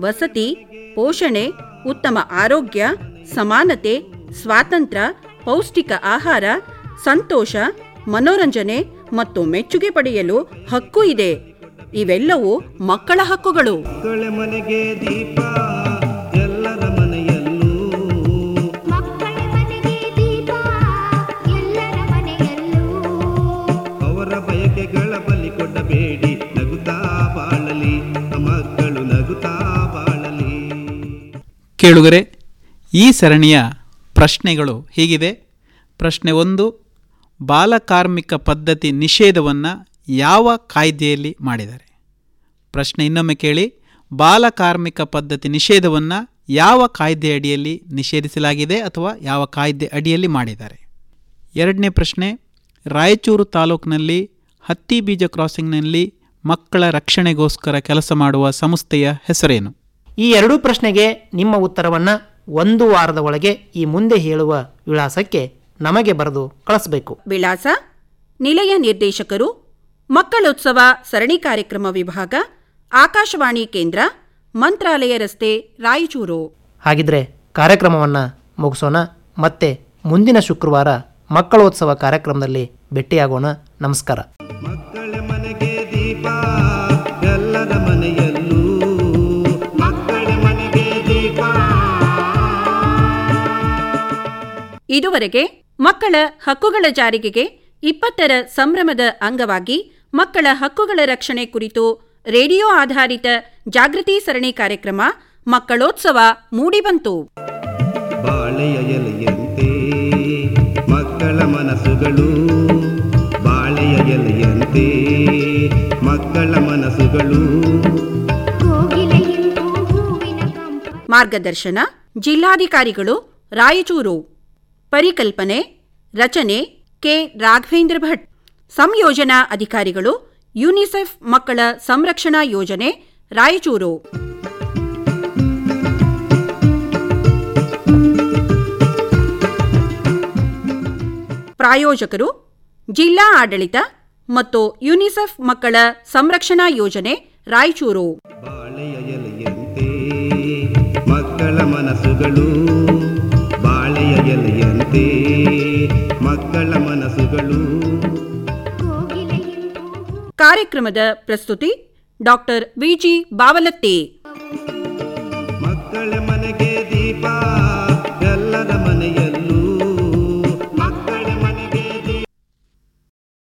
Speaker 2: ವಸತಿ, ಪೋಷಣೆ, ಉತ್ತಮ ಆರೋಗ್ಯ, ಸಮಾನತೆ, ಸ್ವಾತಂತ್ರ್ಯ, ಪೌಷ್ಟಿಕ ಆಹಾರ, ಸಂತೋಷ, ಮನೋರಂಜನೆ ಮತ್ತು ಮೆಚ್ಚುಗೆ ಪಡೆಯಲು ಹಕ್ಕು ಇದೆ. ಇವೆಲ್ಲವೂ ಮಕ್ಕಳ ಹಕ್ಕುಗಳು.
Speaker 1: ಮನೆಗೆ ದೀಪ.
Speaker 3: ಕೇಳುಗರೆ, ಈ ಸರಣಿಯ ಪ್ರಶ್ನೆಗಳು ಹೀಗಿದೆ. ಪ್ರಶ್ನೆ ಒಂದು ಬಾಲಕಾರ್ಮಿಕ ಪದ್ಧತಿ ನಿಷೇಧವನ್ನು ಯಾವ ಕಾಯ್ದೆಯಲ್ಲಿ ಮಾಡಿದ್ದಾರೆ? ಪ್ರಶ್ನೆ ಇನ್ನೊಮ್ಮೆ ಕೇಳಿ ಬಾಲಕಾರ್ಮಿಕ ಪದ್ಧತಿ ನಿಷೇಧವನ್ನು ಯಾವ ಕಾಯ್ದೆ ಅಡಿಯಲ್ಲಿ ನಿಷೇಧಿಸಲಾಗಿದೆ ಅಥವಾ ಯಾವ ಕಾಯ್ದೆ ಅಡಿಯಲ್ಲಿ ಮಾಡಿದ್ದಾರೆ? ಎರಡನೇ ಪ್ರಶ್ನೆ, ರಾಯಚೂರು ತಾಲೂಕಿನಲ್ಲಿ ಹತ್ತಿ ಬೀಜ ಕ್ರಾಸಿಂಗ್ನಲ್ಲಿ ಮಕ್ಕಳ ರಕ್ಷಣೆಗೋಸ್ಕರ ಕೆಲಸ ಮಾಡುವ ಸಂಸ್ಥೆಯ ಹೆಸರೇನು?
Speaker 7: ಈ ಎರಡೂ ಪ್ರಶ್ನೆಗೆ ನಿಮ್ಮ ಉತ್ತರವನ್ನು ಒಂದು ವಾರದ ಒಳಗೆ ಈ ಮುಂದೆ ಹೇಳುವ ವಿಳಾಸಕ್ಕೆ ನಮಗೆ ಬರೆದು ಕಳಿಸಬೇಕು.
Speaker 2: ವಿಳಾಸ ನಿಲಯ ನಿರ್ದೇಶಕರು ಮಕ್ಕಳೋತ್ಸವ ಸರಣಿ ಕಾರ್ಯಕ್ರಮ ವಿಭಾಗ ಆಕಾಶವಾಣಿ ಕೇಂದ್ರ ಮಂತ್ರಾಲಯ ರಸ್ತೆ ರಾಯಚೂರು.
Speaker 7: ಹಾಗಿದ್ರೆ ಕಾರ್ಯಕ್ರಮವನ್ನು ಮುಗಿಸೋಣ. ಮತ್ತೆ ಮುಂದಿನ ಶುಕ್ರವಾರ ಮಕ್ಕಳೋತ್ಸವ ಕಾರ್ಯಕ್ರಮದಲ್ಲಿ ಭೇಟಿಯಾಗೋಣ. ನಮಸ್ಕಾರ.
Speaker 2: ಇದುವರೆಗೆ ಮಕ್ಕಳ ಹಕ್ಕುಗಳ ಜಾರಿಗೆಗೆ ಇಪ್ಪತ್ತರ ಸಂಭ್ರಮದ ಅಂಗವಾಗಿ ಮಕ್ಕಳ ಹಕ್ಕುಗಳ ರಕ್ಷಣೆ ಕುರಿತು ರೇಡಿಯೋ ಆಧಾರಿತ ಜಾಗೃತಿ ಸರಣಿ ಕಾರ್ಯಕ್ರಮ ಮಕ್ಕಳೋತ್ಸವ ಮೂಡಿಬಂತು.
Speaker 1: ಬಾಳೆಯ ಎಲೆಯಂತೆ ಮಕ್ಕಳ ಮನಸ್ಸುಗಳು ಬಾಳೆಯ ಎಲೆಯಂತೆ ಮಕ್ಕಳ ಮನಸ್ಸುಗಳು.
Speaker 2: ಮಾರ್ಗದರ್ಶನ ಜಿಲ್ಲಾಧಿಕಾರಿಗಳು ರಾಯಚೂರು. ಪರಿಕಲ್ಪನೆ, ರಚನೆ ಕೆ. ರಾಘವೇಂದ್ರ ಭಟ್. ಸಂಯೋಜನಾ ಅಧಿಕಾರಿಗಳು, ಯುನಿಸೆಫ್ ಮಕ್ಕಳ ಸಂರಕ್ಷಣಾ ಯೋಜನೆ, ರಾಯಚೂರು. ಪ್ರಾಯೋಜಕರು, ಜಿಲ್ಲಾ ಆಡಳಿತ ಮತ್ತು ಯುನಿಸೆಫ್ ಮಕ್ಕಳ ಸಂರಕ್ಷಣಾ ಯೋಜನೆ, ರಾಯಚೂರು.
Speaker 1: ಮಕ್ಕಳ ಮನಸ್ಸುಗಳು ಎಲೆಯಂತೆ ಮಕ್ಕಳ ಮನಸ್ಸುಗಳು.
Speaker 2: ಕಾರ್ಯಕ್ರಮದ ಪ್ರಸ್ತುತಿ ಡಾಕ್ಟರ್ ವಿಜಿ ಬಾವಲತ್ತಿ.